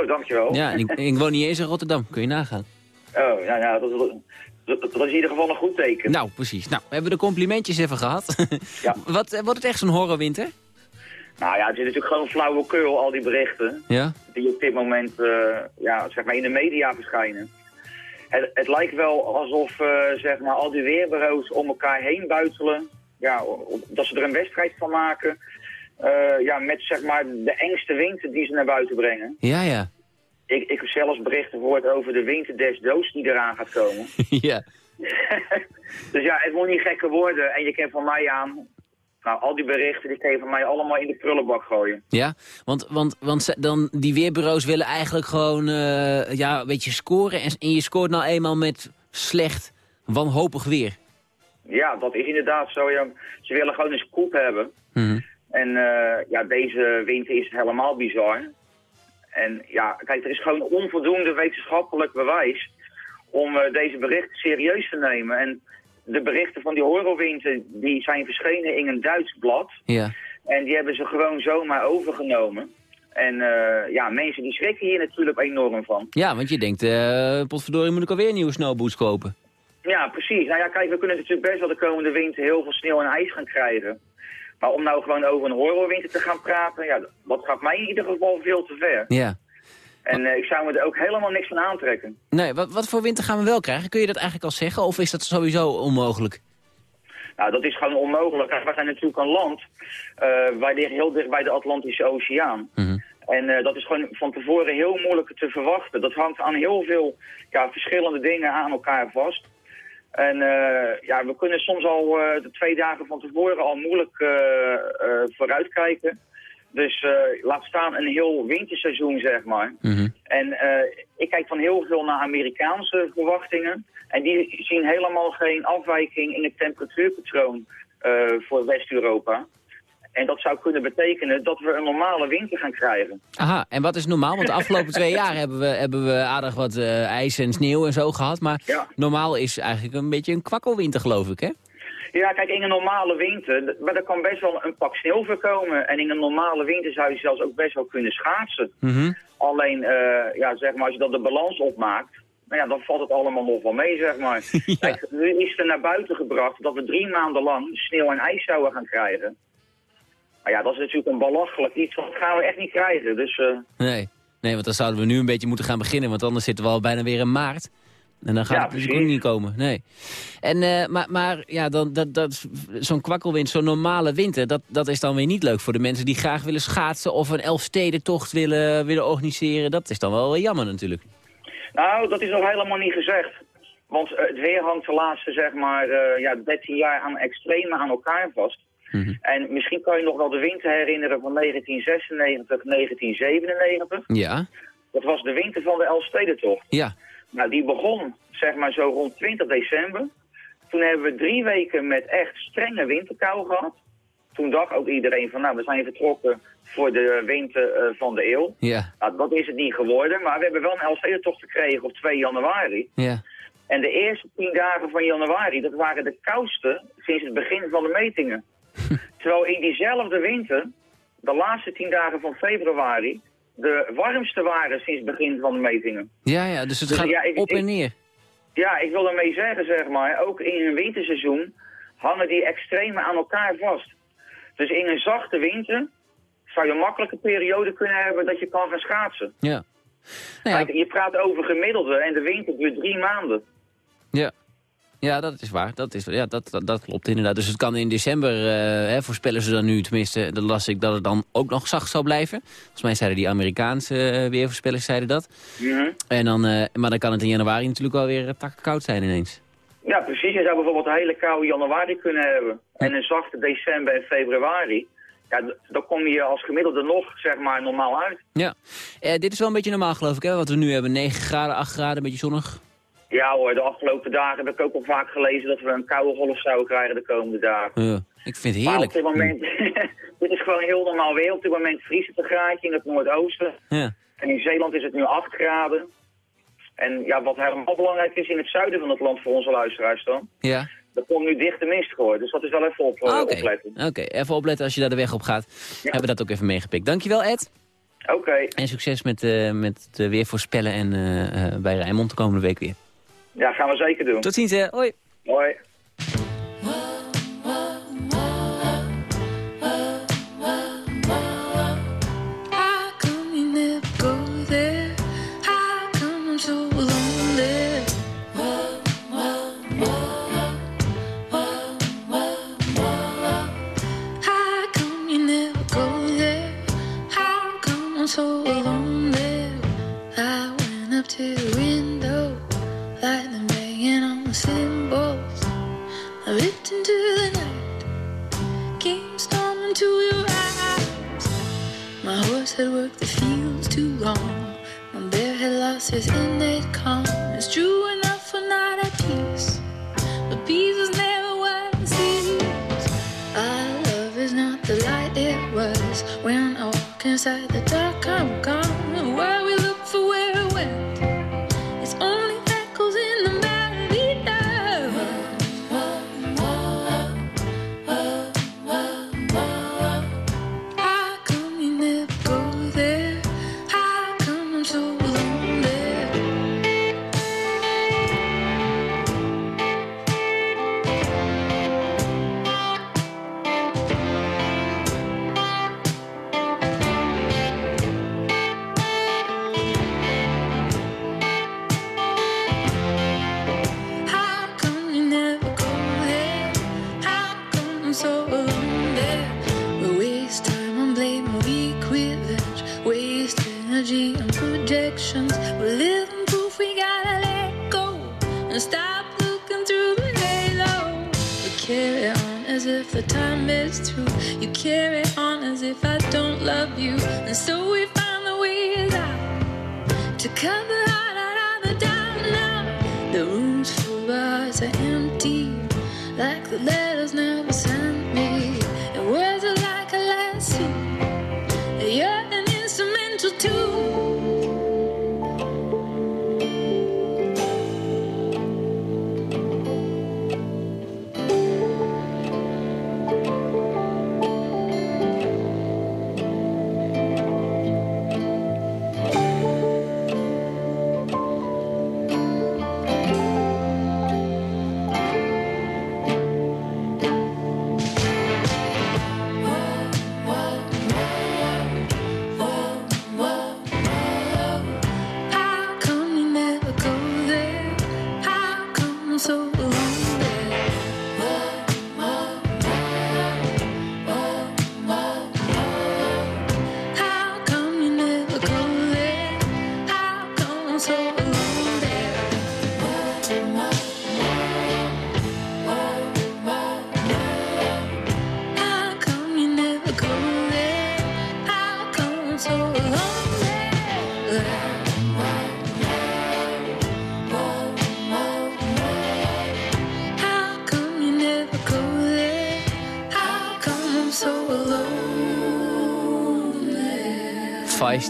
Oh, dankjewel. Ja, en ik, ik woon niet eens in Rotterdam. Kun je nagaan. Oh, ja, ja dat, is, dat, dat, is in ieder geval een goed teken. Nou, precies. Nou, we hebben de complimentjes even gehad. ja. [LAUGHS] Wat, wordt het echt zo'n horrorwinter? Nou ja, het is natuurlijk gewoon flauwekul, al die berichten. Ja? Die op dit moment uh, ja, zeg maar in de media verschijnen. Het, het lijkt wel alsof uh, zeg maar, al die weerbureaus om elkaar heen buitelen. Ja, dat ze er een wedstrijd van maken. Uh, ja, met zeg maar de engste wind die ze naar buiten brengen. Ja, ja. Ik, ik heb zelfs berichten gehoord over de winter des doods die eraan gaat komen. [LAUGHS] ja. [LAUGHS] dus ja, het moet niet gekker worden. En je kent van mij aan, nou, al die berichten die je van mij allemaal in de prullenbak gooien. Ja, want, want, want dan, die weerbureaus willen eigenlijk gewoon uh, ja, een beetje scoren. En, en je scoort nou eenmaal met slecht, wanhopig weer. Ja, dat is inderdaad zo. Ja. Ze willen gewoon een scoop hebben. Mm en uh, ja, deze winter is helemaal bizar. En ja, kijk, er is gewoon onvoldoende wetenschappelijk bewijs om uh, deze berichten serieus te nemen. En de berichten van die horrorwinter, die zijn verschenen in een Duits blad. Ja. En die hebben ze gewoon zomaar overgenomen. En uh, ja, mensen die schrikken hier natuurlijk enorm van. Ja, want je denkt, uh, potverdorie moet ik alweer nieuwe snowboots kopen. Ja, precies. Nou ja, kijk, we kunnen natuurlijk best wel de komende winter heel veel sneeuw en ijs gaan krijgen. Maar om nou gewoon over een horrorwinter te gaan praten, ja, dat gaat mij in ieder geval veel te ver. Ja. En uh, ik zou me er ook helemaal niks van aantrekken. Nee, wat, wat voor winter gaan we wel krijgen? Kun je dat eigenlijk al zeggen? Of is dat sowieso onmogelijk? Nou, dat is gewoon onmogelijk. We zijn natuurlijk een land, uh, wij liggen heel dicht bij de Atlantische Oceaan. Mm -hmm. En uh, dat is gewoon van tevoren heel moeilijk te verwachten. Dat hangt aan heel veel ja, verschillende dingen aan elkaar vast. En uh, ja, we kunnen soms al uh, de twee dagen van tevoren al moeilijk uh, vooruitkijken. Dus eh, laat staan een heel winterseizoen, zeg maar. En eh, ik kijk van heel veel naar Amerikaanse verwachtingen. En die zien helemaal geen afwijking in het temperatuurpatroon eh, voor West-Europa. En dat zou kunnen betekenen dat we een normale winter gaan krijgen. Aha, en wat is normaal? Want de afgelopen twee jaar hebben we, hebben we aardig wat eh, ijs en sneeuw en zo gehad. Maar normaal is eigenlijk een beetje een kwakkelwinter, geloof ik, hè? Ja, kijk, in een normale winter, maar er kan best wel een pak sneeuw voorkomen. En in een normale winter zou je zelfs ook best wel kunnen schaatsen. Alleen, eh, ja, zeg maar, als je dan de balans opmaakt, nou ja, dan valt het allemaal nog wel mee, zeg maar. [LAUGHS] Kijk, nu is er naar buiten gebracht dat we drie maanden lang sneeuw en ijs zouden gaan krijgen. Maar ja, dat is natuurlijk een belachelijk iets, dat gaan we echt niet krijgen. Dus, eh, Nee. nee, want dan zouden we nu een beetje moeten gaan beginnen. Want anders zitten we al bijna weer in maart. En dan gaat Ja, het natuurlijk ook niet komen. Nee. En, eh, maar, maar ja, dan, dat, dat, zo'n kwakkelwind, zo'n normale winter... Dat, dat is dan weer niet leuk voor de mensen die graag willen schaatsen... of een Elfstedentocht willen, willen organiseren. Dat is dan wel jammer natuurlijk. Nou, dat is nog helemaal niet gezegd. Want eh, het weer hangt de laatste, zeg maar, ja, 13 jaar aan extreme aan elkaar vast. En misschien kan je nog wel de winter herinneren van 1996, 1997. Ja, Dat was de winter van de Elfstedentocht. ja. Nou, die begon, zeg maar, zo rond 20 december. Toen hebben we drie weken met echt strenge winterkou gehad. Toen dacht ook iedereen van, nou, we zijn vertrokken voor de winter eh, van de eeuw. Ja, Nou, dat is het niet geworden, maar we hebben wel een Elfstedentocht gekregen op 2 januari. ja. En de eerste tien dagen van januari, dat waren de koudste sinds het begin van de metingen. [LAUGHS] Terwijl in diezelfde winter, de laatste tien dagen van februari, de warmste waren sinds het begin van de metingen. Ja, ja, dus het Dus gaat ja, ik- op en ik- neer. Ja, ik wil daarmee zeggen, zeg maar, ook in een winterseizoen hangen die extremen aan elkaar vast. Dus in een zachte winter zou je een periode kunnen hebben dat je kan gaan schaatsen. Ja. Kijk, je praat over gemiddelde en de winter duurt drie maanden. Ja. Ja, dat is waar. Dat, is, ja, dat, dat, dat klopt inderdaad. Dus het kan in december, eh, hè, voorspellen ze dan nu, tenminste, dan las ik dat het dan ook nog zacht zou blijven. Volgens mij zeiden die Amerikaanse eh, weervoorspellers zeiden dat. En dan, eh, maar dan kan het in januari natuurlijk wel weer uh, koud zijn ineens. Ja, precies. Je zou bijvoorbeeld een hele koude januari kunnen hebben. En een zachte december en februari. Ja, dan kom je als gemiddelde nog, zeg maar, normaal uit. Ja. Eh, dit is wel een beetje normaal geloof ik, hè? Wat we nu hebben, 9 graden, 8 graden, een beetje zonnig. Ja hoor, de afgelopen dagen heb ik ook al vaak gelezen dat we een koude golf zouden krijgen de komende dagen. Ja, ik vind het Maar heerlijk. op dit moment, [LAUGHS] dit is gewoon heel normaal weer. Op dit moment vriest het een graadje in het noordoosten. Ja. En in Zeeland is het nu 8 graden. En ja, wat helemaal belangrijk is in het zuiden van het land voor onze luisteraars dan. Ja. Er komt nu dichte mist voor, dus dat is wel even op, eh, Ah, Oké, opletten. Oké, even opletten als je daar de weg op gaat. Hebben we dat ook even meegepikt. Dankjewel Ed. Oké. En succes met, eh met het weer voorspellen en eh, bij Rijnmond de komende week weer. Ja, gaan we zeker doen. Tot ziens hè. Hoi. Hoi.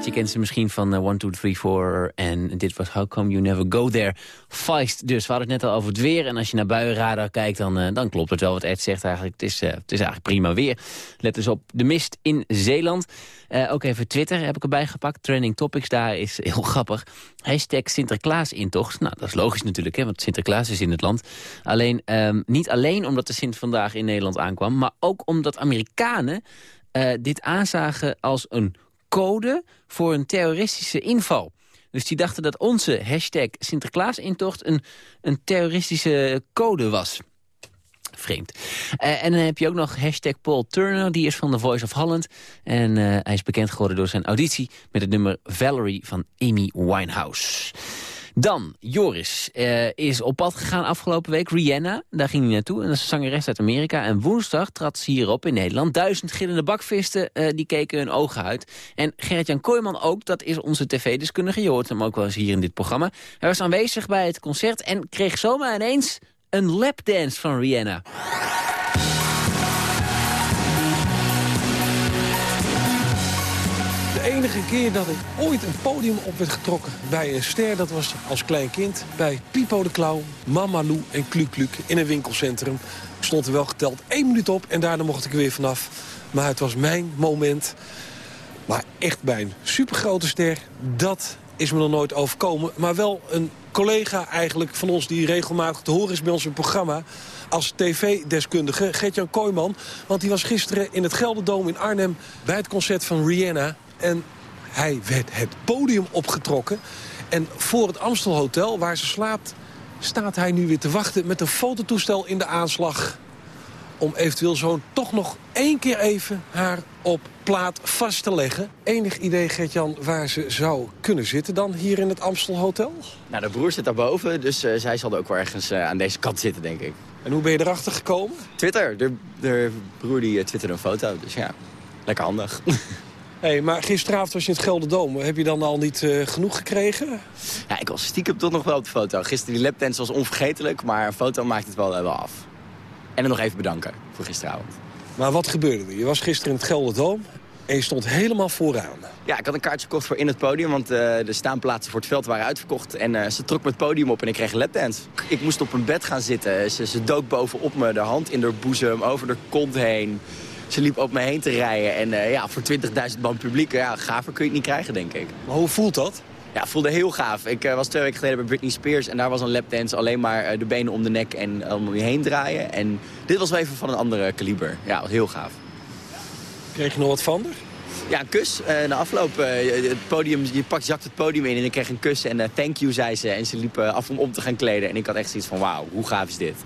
Je kent ze misschien van 1, 2, 3, 4. En dit was How Come You Never Go There. Feist dus. We hadden het net al over het weer. En als je naar buienradar kijkt, dan, eh, dan klopt het wel wat Ed zegt eigenlijk. Het is, eh, het is eigenlijk prima weer. Let dus op de mist in Zeeland. Eh, ook even Twitter heb ik erbij gepakt. Trending Topics daar is [LAUGHS] heel grappig. Hashtag Sinterklaas-intocht. Nou, dat is logisch natuurlijk, hè, want Sinterklaas is in het land. Alleen, ehm, niet alleen omdat de Sint vandaag in Nederland aankwam... maar ook omdat Amerikanen dit aanzagen als een code voor een terroristische inval. Dus die dachten dat onze hashtag Sinterklaas-intocht een, een terroristische code was. Vreemd. Eh, en dan heb je ook nog hashtag Paul Turner, die is van The Voice of Holland. En eh, hij is bekend geworden door zijn auditie met het nummer Valerie van Amy Winehouse. Dan, Joris eh, is op pad gegaan afgelopen week. Rihanna, daar ging hij naartoe. En dat is een zangeres uit Amerika. En woensdag trad ze hierop in Nederland. Duizend gillende bakvisten, eh, die keken hun ogen uit. En Gerrit-Jan Kooijman ook, dat is onze tv-deskundige. Je hoort hem ook wel eens hier in dit programma. Hij was aanwezig bij het concert en kreeg zomaar ineens een lapdance van Rihanna. De enige keer dat ik ooit een podium op werd getrokken bij een ster... dat was als klein kind bij Pipo de Clown, Mama Lou en Kluk in een winkelcentrum. Ik stond er wel geteld één minuut op en daarna mocht ik er weer vanaf. Maar het was mijn moment. Maar echt bij een supergrote ster, dat is me nog nooit overkomen. Maar wel een collega eigenlijk van ons die regelmatig te horen is bij ons programma... als tv-deskundige, Gert-Jan Kooijman. Want die was gisteren in het Gelderdoom in Arnhem bij het concert van Rihanna. En hij werd het podium opgetrokken. En voor het Amstel Hotel, waar ze slaapt, staat hij nu weer te wachten... met een fototoestel in de aanslag om eventueel zo toch nog één keer even haar op plaat vast te leggen. Enig idee, Gert-Jan, waar ze zou kunnen zitten dan hier in het Amstel Hotel? Nou, de broer zit daarboven, dus eh, zij zal ook wel ergens eh, aan deze kant zitten, denk ik. En hoe ben je erachter gekomen? Twitter. De, de broer die uh, twitterde een foto, dus ja, lekker handig. [LAUGHS] hey, maar gisteravond was je in het Gelderdoom. Heb je dan al niet uh, genoeg gekregen? Ja, ik was stiekem toch nog wel op de foto. Gisteren die lapdance was onvergetelijk, maar een foto maakt het wel, wel af. En dan nog even bedanken voor gisteravond. Maar wat gebeurde er? Je was gisteren in het Gelderdoom en je stond helemaal vooraan. Ja, ik had een kaartje gekocht voor in het podium, want uh, de staanplaatsen voor het veld waren uitverkocht. En uh, ze trok me het podium op en ik kreeg een lapdance. Ik moest op een bed gaan zitten. Ze, ze dook bovenop me, de hand in haar boezem, over de kont heen. Ze liep op me heen te rijden. En uh, ja, voor 20.000 man publiek, ja, gaver kun je het niet krijgen, denk ik. Maar hoe voelt dat? Ja, voelde heel gaaf. Ik uh, was twee weken geleden bij Britney Spears en daar was een lapdance. Alleen maar uh, de benen om de nek en om je heen draaien. En dit was wel even van een andere kaliber. Ja, heel gaaf. Kreeg je nog wat van haar? Ja, een kus. Uh, na afloop, het podium, je pakt, zakt het podium in en ik kreeg een kus. En thank you, zei ze. En ze liep af om om te gaan kleden. En ik had echt zoiets van, wauw, hoe gaaf is dit?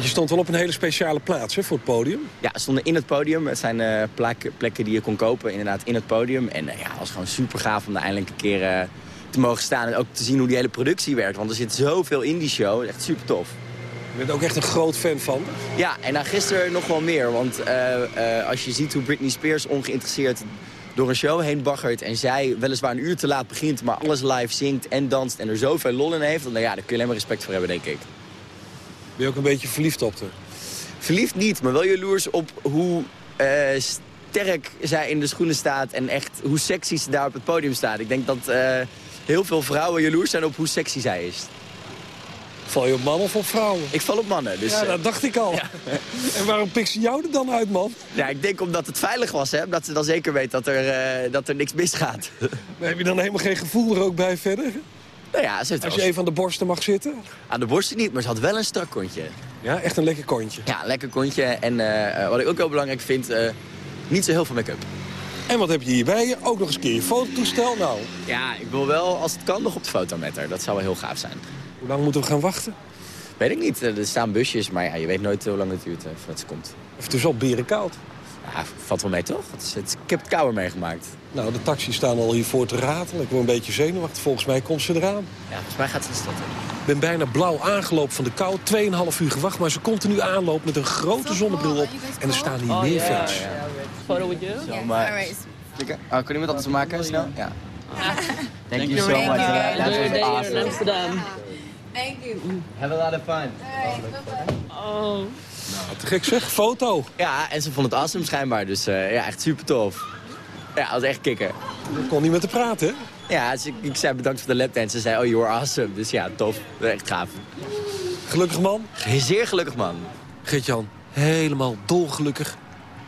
Je stond wel op een hele speciale plaats hè, voor het podium. Ja, we stonden in het podium. Het zijn uh, plekken, plekken die je kon kopen, inderdaad, in het podium. En uh, ja, het was gewoon super gaaf om daar eindelijk een keer uh, te mogen staan. En ook te zien hoe die hele productie werkt. Want er zit zoveel in die show. Echt super tof. Je bent ook echt een groot fan van? Ja, en nou, gisteren nog wel meer. Want eh, eh, als je ziet hoe Britney Spears ongeïnteresseerd door een show heen baggert... en zij weliswaar een uur te laat begint, maar alles live zingt en danst... en er zoveel lol in heeft, dan, ja, daar kun je alleen maar respect voor hebben, denk ik. Ben je ook een beetje verliefd op haar? Verliefd niet, maar wel jaloers op hoe eh, sterk zij in de schoenen staat... en echt hoe sexy ze daar op het podium staat. Ik denk dat eh, heel veel vrouwen jaloers zijn op hoe sexy zij is. Val je op mannen of op vrouwen? Ik val op mannen. Dus, ja, eh, dat dacht ik al. [LAUGHS] En waarom pik ze jou er dan uit, man? Ja, ik denk omdat het veilig was, hè. Omdat ze dan zeker weet dat er, dat er niks misgaat. Maar [LAUGHS] heb je dan helemaal geen gevoel er ook bij verder? Nou ja, ze heeft Als je even aan de borsten mag zitten? Aan de borsten niet, maar ze had wel een strak kontje. Ja, echt een lekker kontje. Ja, een lekker kontje. En eh, eh, wat ik ook heel belangrijk vind, eh, niet zo heel veel make-up. En wat heb je hier bij je? Ook nog eens een keer je fototoestel? Nou, Ja, ik wil wel, als het kan, nog op de foto met haar. Dat zou wel heel gaaf zijn. hoe lang moeten we gaan wachten? Weet ik niet. Er staan busjes, maar ja, je weet nooit hoe lang het duurt voordat ze komt. Of het is al berenkoud. Ja, valt wel mee, toch? Het is, het, ik heb het kouder meegemaakt. Nou, de taxis staan al hiervoor te ratelen. Ik word een beetje zenuwachtig. Volgens mij komt ze eraan. Ja, volgens mij gaat ze de stad in. Ik ben bijna blauw aangelopen van de kou. 2,5 uur gewacht, maar ze komt er nu aanlopen met een grote zonnebril op. En er staan hier meer fans. Foto with you? Zo, maar... Oh, kan iemand anders maken, snel? Ja. Thank you so much. That was awesome. Amsterdam. Thank you. Have a lot of fun. Oh. Nou, te gek zeg, foto. Ja, en ze vond het awesome schijnbaar. Dus eh, ja, echt super tof. Ja, dat was echt kikker. Ik kon niet met haar praten, hè? Ja, dus ik, ik zei bedankt voor de lapdance. Ze zei, oh, you are awesome. Dus ja, tof. Echt gaaf. Gelukkig man. Zeer gelukkig man. Geert-Jan, helemaal dolgelukkig.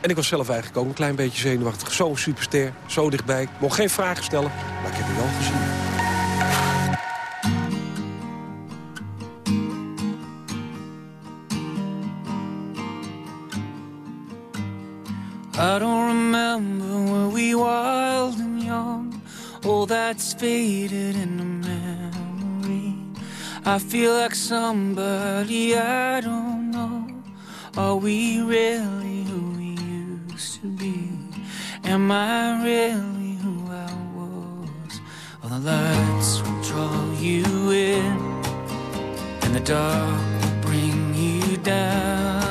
En ik was zelf eigenlijk ook een klein beetje zenuwachtig. Zo'n superster, zo dichtbij. Ik mocht geen vragen stellen, maar ik heb hem wel gezien. I don't remember were we were wild and young. All that's faded in the memory. I feel like somebody I don't know. Are we really who we used to be? Am I really who I was? All the lights will draw you in, and the dark will bring you down,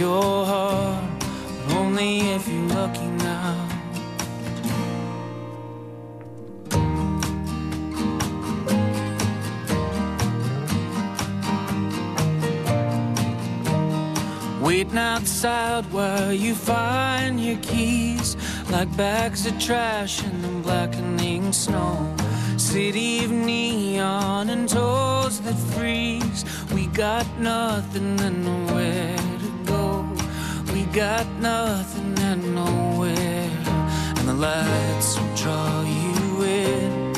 your heart, but only if you're lucky now. Waiting outside while you find your keys, like bags of trash in the blackening snow. City of neon and toes that freeze. We got nothing and nowhere got nothing and nowhere. And the lights will draw you in,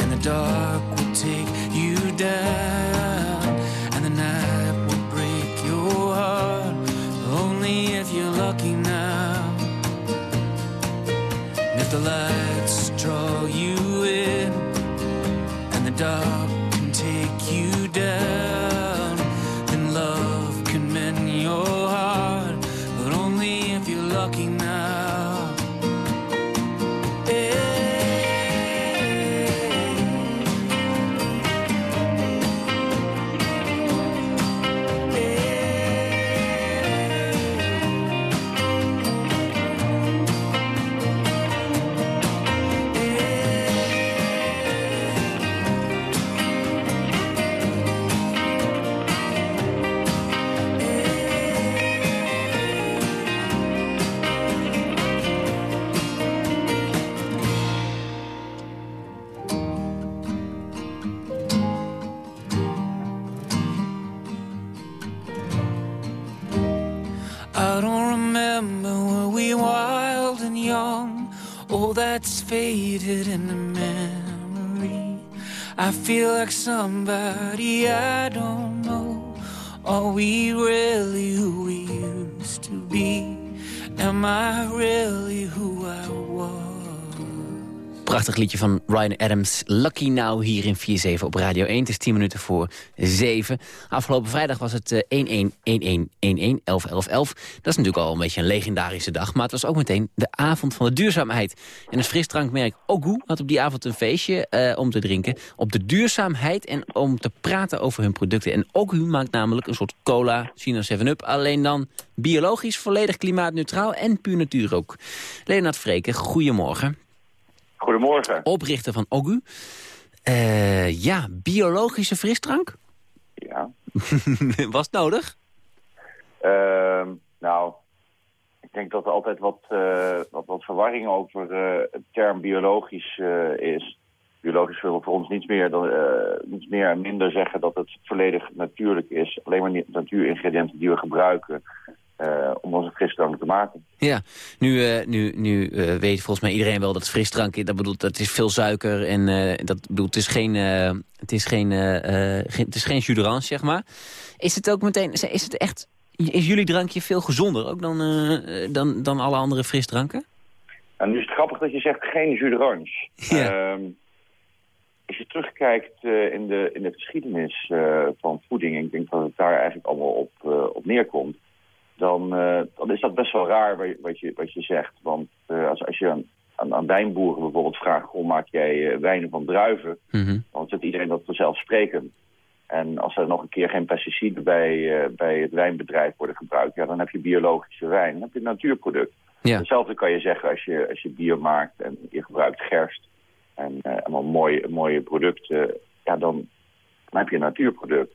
and the dark will take you down, and the night will break your heart. Only if you're lucky now. And if the lights draw you in, and the dark faded in the memory. I feel like somebody I don't know. Are we really who we used to be? Am I really? Prachtig liedje van Ryan Adams. Lucky Now hier in 4-7 op Radio 1. Het is 10 minuten voor 7. Afgelopen vrijdag was het 1 1 1 1 1 1 11 11 11 Dat is natuurlijk al een beetje een legendarische dag. Maar het was ook meteen de avond van de duurzaamheid. En het frisdrankmerk Ogu had op die avond een feestje uh, om te drinken. Op de duurzaamheid en om te praten over hun producten. En Ogu maakt namelijk een soort cola, China 7-Up. Alleen dan biologisch, volledig klimaatneutraal en puur natuur ook. Leonard Vreken, goedemorgen. Goedemorgen. Oprichter van Ogu. Uh, ja, biologische frisdrank? Ja. [LAUGHS] Was het nodig? Uh, nou, ik denk dat er altijd wat, uh, wat, wat verwarring over uh, het term biologisch is. Biologisch wil voor ons niets meer, dan, niets meer en minder zeggen dat het volledig natuurlijk is. Alleen maar natuuringrediënten die we gebruiken uh, om onze frisdrank te maken. Ja, nu, uh, nu, nu uh, weet volgens mij iedereen wel dat frisdrank, dat bedoelt, dat is veel suiker en dat bedoelt, het is geen, het is geen, geen, het is geen jus zeg maar. Is het ook meteen, is het echt, is jullie drankje veel gezonder ook dan, dan, dan alle andere frisdranken? En nu is het grappig dat je zegt geen jus Ja. Ehm, als je terugkijkt in, de, in de geschiedenis van voeding, ik denk dat het daar eigenlijk allemaal op, op neerkomt, dan, uh, dan is dat best wel raar wat je, wat je zegt. Want uh, als, als je aan, aan, aan, wijnboeren bijvoorbeeld vraagt... hoe maak jij uh, wijnen van druiven? Mhm. Dan zit iedereen dat vanzelfsprekend. En als er nog een keer geen pesticiden bij, bij het wijnbedrijf worden gebruikt... Ja, dan heb je biologische wijn, dan heb je een natuurproduct. Ja. Hetzelfde kan je zeggen als je, als je bier maakt en je gebruikt gerst... en allemaal mooie, mooie producten, ja, dan, dan heb je een natuurproduct.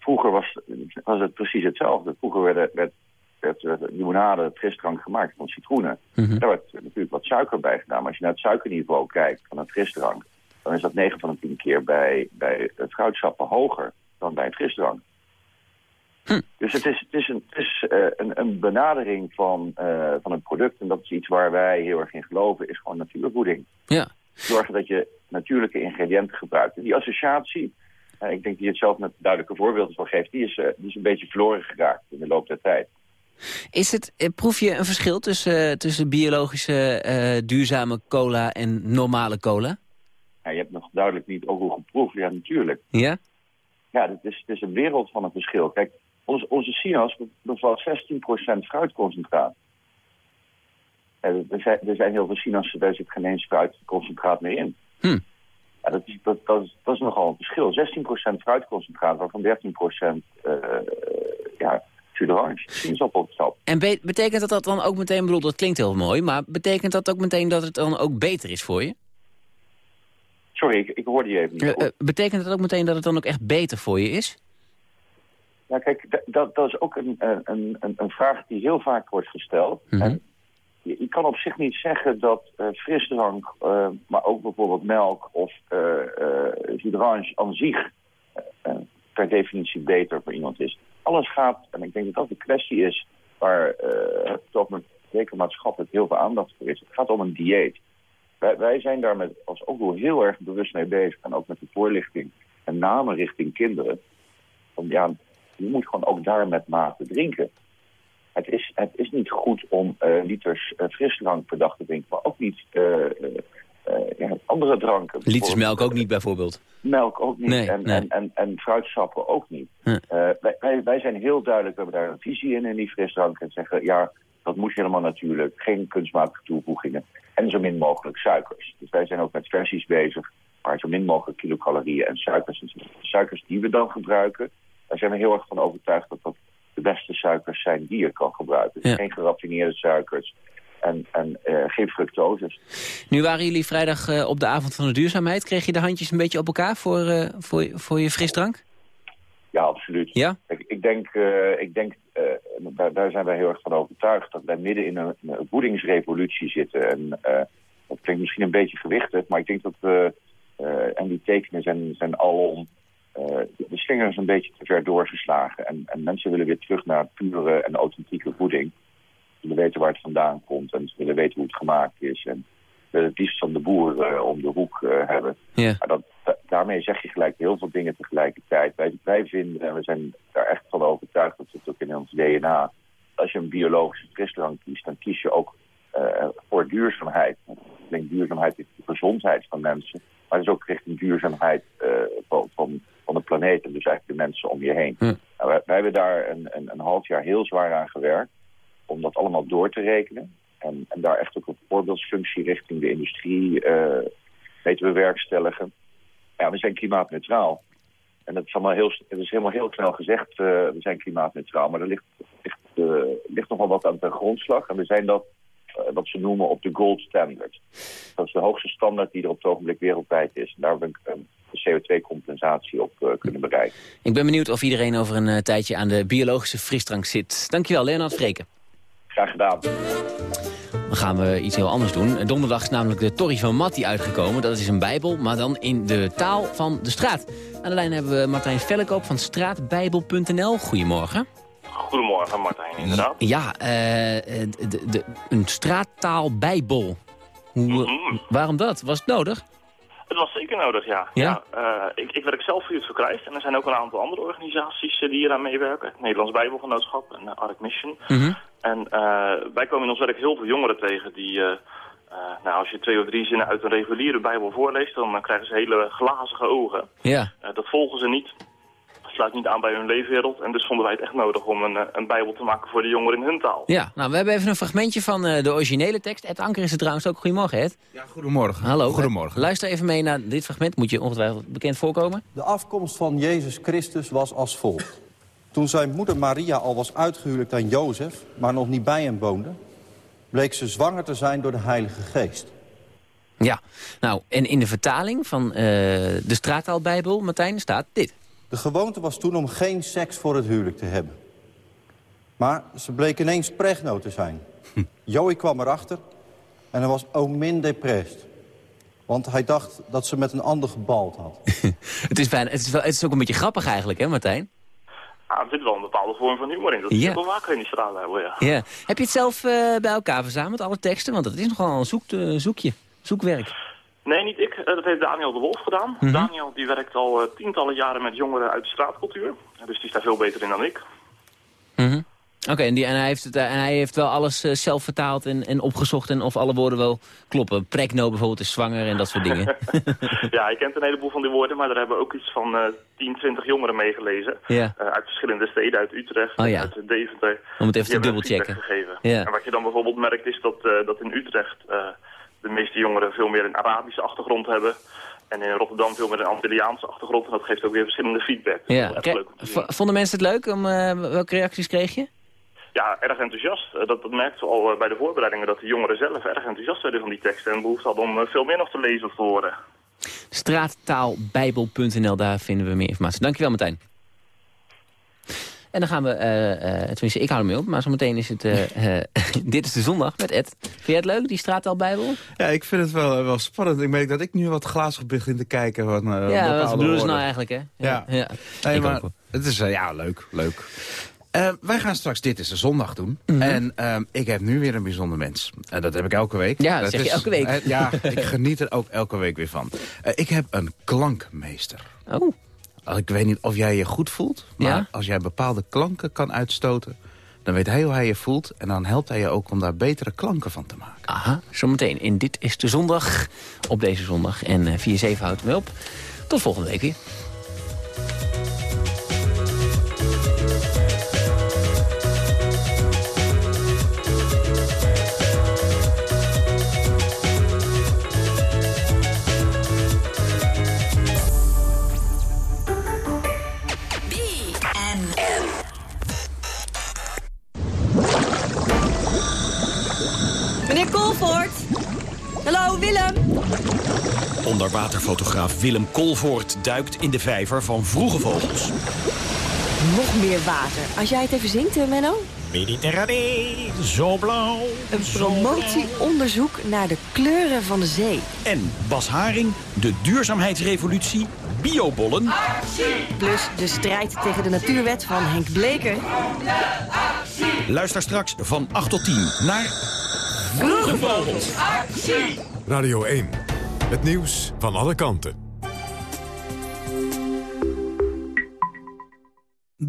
Vroeger was, was het precies hetzelfde. Vroeger werd, werd, werd limonade, frisdrank gemaakt van citroenen. Mhm. Daar werd natuurlijk wat suiker bij gedaan. Maar als je naar het suikerniveau kijkt van een frisdrank... dan is dat 9 van de 10 keer bij, bij het fruitsappen hoger dan bij een frisdrank. Hm. Dus het is, het is, een, het is uh, een, een, benadering van, uh, van een product. En dat is iets waar wij heel erg in geloven, is gewoon natuurvoeding. Ja. Zorgen dat je natuurlijke ingrediënten gebruikt. En die associatie uh, ik denk dat je het zelf met duidelijke voorbeelden van geeft, die is, uh, die is een beetje verloren geraakt in de loop der tijd. Is het, eh, proef je een verschil tussen, tussen biologische duurzame cola en normale cola? Ja, je hebt nog duidelijk niet ook hoe geproefd. Ja, natuurlijk. Ja? Ja, het is, het is een wereld van een verschil. Kijk, onze, onze sinaas bevat 16% fruitconcentraat. Er zijn, er zijn heel veel sinassen, daar zit geen eens fruitconcentraat meer in. Hm. Ja, dat, is, dat, dat, is, dat is nogal een verschil. 16% fruitconcentraat, waarvan 13% uh, ja, jus d'orange, sinaasappelsap. En be betekent dat dat dan ook meteen, bedoel, dat klinkt heel mooi... maar betekent dat ook meteen dat het dan ook beter is voor je? Sorry, ik, ik hoorde je even niet uh, uh, Betekent dat ook meteen dat het dan ook echt beter voor je is? Ja, kijk, dat, dat is ook een, een, een, een vraag die heel vaak wordt gesteld. Mm -hmm. en je, kan op zich niet zeggen dat uh, frisdrank, uh, maar ook bijvoorbeeld melk of uh, jus d'orange aan zich per definitie beter voor iemand is. Alles gaat, en ik denk dat dat de kwestie is waar toch met zeker maatschappelijk heel veel aandacht voor is. Het gaat om een dieet. Wij, zijn daar met, als ook heel erg bewust mee bezig en ook met de voorlichting en name richting kinderen. Van ja, je moet gewoon ook daar met mate drinken. Het is, het is niet goed om uh, liters uh, frisdrank per dag te drinken, maar ook niet ja, andere dranken. Liters melk ook niet bijvoorbeeld? Melk ook niet nee, en, nee. En, en, en fruitsappen ook niet. Wij, wij, zijn heel duidelijk, we hebben daar een visie in, in die frisdrank. En zeggen, ja, dat moet helemaal natuurlijk. Geen kunstmatige toevoegingen. En zo min mogelijk suikers. Dus wij zijn ook met versies bezig waar zo min mogelijk kilocalorieën en suikers. De suikers die we dan gebruiken, daar zijn we heel erg van overtuigd dat dat de beste suikers zijn die je kan gebruiken. Dus Ja. geen geraffineerde suikers en, en uh, geen fructose. Nu waren jullie vrijdag uh, op de avond van de duurzaamheid. Kreeg je de handjes een beetje op elkaar voor, uh, voor, voor je frisdrank? Ja, absoluut. Ja? Ik, ik denk, ik denk daar, daar, zijn wij heel erg van overtuigd... dat wij midden in een, een voedingsrevolutie zitten. En dat klinkt misschien een beetje gewichtig... maar ik denk dat we... en die tekenen zijn, zijn alom... Uh, de slinger is een beetje te ver doorgeslagen. En, en, mensen willen weer terug naar pure en authentieke voeding. Ze willen weten waar het vandaan komt en ze willen weten hoe het gemaakt is. En willen het liefst van de boer uh, om de hoek uh, hebben. Ja. Maar dat, da daarmee zeg je gelijk heel veel dingen tegelijkertijd. Wij, wij vinden, en we zijn daar echt van overtuigd, dat zit ook in ons DNA... als je een biologische frisdrank kiest, dan kies je ook voor duurzaamheid. Ik denk duurzaamheid heeft gezondheid van mensen. Maar het is ook richting duurzaamheid eh, van, van, van de planeet en dus eigenlijk de mensen om je heen. Nou, wij, wij hebben daar een, een, een half jaar heel zwaar aan gewerkt om dat allemaal door te rekenen. En, en daar echt ook een voorbeeldsfunctie richting de industrie uh, mee te bewerkstelligen. Ja, we zijn klimaatneutraal. En dat is, allemaal heel, het is helemaal heel snel gezegd, uh, we zijn klimaatneutraal. Maar er ligt, ligt, uh, ligt nogal wat aan de grondslag. En we zijn dat, wat ze noemen, op de gold standard. Dat is de hoogste standaard die er op het ogenblik wereldwijd is. En daar ben ik de CO2-compensatie op kunnen bereiken. Ik ben benieuwd of iedereen over een tijdje aan de biologische frisdrank zit. Dankjewel, Leonard Vreken. Graag gedaan. Dan gaan we iets heel anders doen. Donderdag is namelijk de Torri van Matti uitgekomen. Dat is een bijbel, maar dan in de taal van de straat. Aan de lijn hebben we Martijn Vellekoop van straatbijbel.nl. Goedemorgen. Goedemorgen Martijn, inderdaad. Ja, uh, de, de, een straattaalbijbel. Hoe, mm -hmm. Waarom dat? Was het nodig? Het was zeker nodig, ja. ja? ja uh, ik, ik, werk zelf voor het verkrijgt en er zijn ook een aantal andere organisaties uh, die hier aan meewerken. Het Nederlands Bijbelgenootschap en uh, Ark Mission. Mm -hmm. En wij komen in ons werk heel veel jongeren tegen die, nou, als je twee of drie zinnen uit een reguliere Bijbel voorleest, dan krijgen ze hele glazige ogen. Ja. dat volgen ze niet. Sluit niet aan bij hun leefwereld. En dus vonden wij het echt nodig om een, een Bijbel te maken voor de jongeren in hun taal. Ja, nou, we hebben even een fragmentje van de originele tekst. Ed Anker is het trouwens ook. Goedemorgen, Ed. Ja, goedemorgen. Hallo. Goedemorgen. Luister even mee naar dit fragment. Moet je ongetwijfeld bekend voorkomen. De afkomst van Jezus Christus was als volgt. Toen zijn moeder Maria al was uitgehuwelijkd aan Jozef, maar nog niet bij hem woonde... bleek ze zwanger te zijn door de Heilige Geest. Ja, nou, en in de vertaling van uh, de straattaalbijbel, Martijn, staat dit. De gewoonte was toen om geen seks voor het huwelijk te hebben. Maar ze bleek ineens pregno te zijn. Hm. [LAUGHS] Joey kwam erachter en hij was ook min depressed. Want hij dacht dat ze met een ander gebald had. [LAUGHS] het, is bijna, het, is wel, het is ook een beetje grappig eigenlijk, hè Martijn? Ah, er zit wel een bepaalde vorm van humor in. Dat is ja. wel vaker in die straat hebben, ja. ja. Heb je het zelf uh, bij elkaar verzameld, alle teksten? Want dat is nogal een zoek, uh, zoekje, zoekwerk. Nee, niet ik. Uh, dat heeft Daniel de Wolf gedaan. Mhm. Mm -hmm. Daniel die werkt al tientallen jaren met jongeren uit de straatcultuur. Dus die is daar veel beter in dan ik. Mm -hmm. Oké, okay, en, en, hij heeft het, en hij heeft wel alles uh, zelf vertaald en, en opgezocht en of alle woorden wel kloppen. Prekno bijvoorbeeld is zwanger en dat soort dingen. [LAUGHS] ja, hij kent een heleboel van die woorden, maar daar hebben ook iets van uh, 10, 20 jongeren meegelezen. Ja. Uh, uit verschillende steden, uit Utrecht, oh, ja. uit Deventer. Om het even te dubbelchecken. Ja. En wat je dan bijvoorbeeld merkt is dat, dat in Utrecht de meeste jongeren veel meer een Arabische achtergrond hebben. En in Rotterdam veel meer een Antilliaanse achtergrond. En dat geeft ook weer verschillende feedback. Ja. Vonden mensen het leuk? Om, welke reacties kreeg je? ja, erg enthousiast. Uh, dat, dat merkte we al uh, bij de voorbereidingen dat de jongeren zelf erg enthousiast werden van die teksten en behoefte hadden om veel meer nog te lezen of te horen. Straattaalbijbel.nl, daar vinden we meer informatie. Dankjewel Martijn. En dan gaan we, tenminste ik hou ermee op, maar zometeen is het, [LAUGHS] dit is de zondag met Ed. Vind jij het leuk, die straattaalbijbel? Ja, ik vind het wel, wel spannend. Ik merk dat ik nu wat glazig begin te kijken. Wat, ja, wat bedoelen ze nou eigenlijk, hè? Ja, ja. ja. Nee, maar het is, ja, leuk, leuk. Uh, wij gaan straks Dit is de Zondag doen. Mm -hmm. En uh, ik heb nu weer een bijzonder mens. En uh, dat heb ik elke week. Ja, dat zeg is, je elke week. ja, [LAUGHS] ik geniet er ook elke week weer van. ik heb een klankmeester. Oh. Ik weet niet of jij je goed voelt. Maar ja? als jij bepaalde klanken kan uitstoten... dan weet hij hoe hij je voelt. En dan helpt hij je ook om daar betere klanken van te maken. Aha, zometeen in Dit is de Zondag. Op deze zondag. En uh, 4-7 houdt me op. Tot volgende week weer. Onderwaterfotograaf Willem Kolvoort duikt in de vijver van vroege vogels. Nog meer water. Als jij het even zingt, Menno. Mediterranee, zo blauw. Een promotieonderzoek naar de kleuren van de zee. En Bas Haring, de duurzaamheidsrevolutie, biobollen. Plus de strijd tegen de natuurwet van Henk Bleker. Luister straks van 8 tot 10 naar... Vroege vogels. Radio 1. Het nieuws van alle kanten.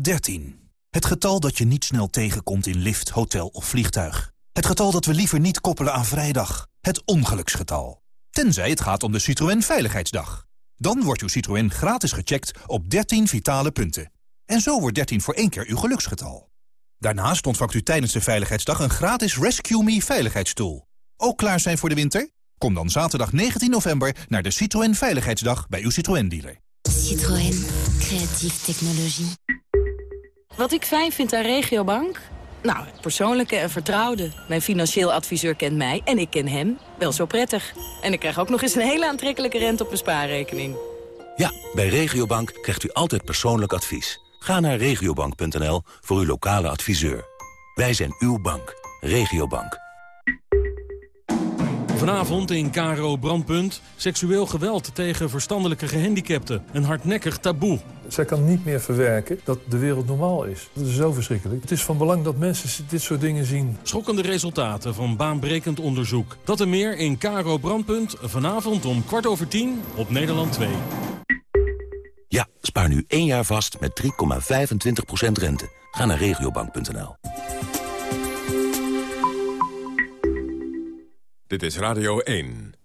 13. Het getal dat je niet snel tegenkomt in lift, hotel of vliegtuig. Het getal dat we liever niet koppelen aan vrijdag. Het ongeluksgetal. Tenzij het gaat om de Citroën Veiligheidsdag. Dan wordt uw Citroën gratis gecheckt op 13 vitale punten. En zo wordt 13 voor één keer uw geluksgetal. Daarnaast ontvangt u tijdens de Veiligheidsdag een gratis Rescue Me veiligheidsstoel. Ook klaar zijn voor de winter? Kom dan zaterdag 19 november naar de Citroën Veiligheidsdag bij uw Citroën-dealer. Citroën. Creatieve technologie. Wat ik fijn vind aan Regiobank? Nou, het persoonlijke en vertrouwde. Mijn financieel adviseur kent mij en ik ken hem wel zo prettig. En ik krijg ook nog eens een hele aantrekkelijke rente op mijn spaarrekening. Ja, bij Regiobank krijgt u altijd persoonlijk advies. Ga naar regiobank.nl voor uw lokale adviseur. Wij zijn uw bank. Regiobank. Vanavond in Caro Brandpunt. Seksueel geweld tegen verstandelijke gehandicapten. Een hardnekkig taboe. Zij kan niet meer verwerken dat de wereld normaal is. Dat is zo verschrikkelijk. Het is van belang dat mensen dit soort dingen zien. Schokkende resultaten van baanbrekend onderzoek. Dat en meer in Caro Brandpunt. Vanavond om kwart over tien op Nederland 2. Ja, spaar nu één jaar vast met 3,25% rente. Ga naar regiobank.nl. Dit is Radio 1.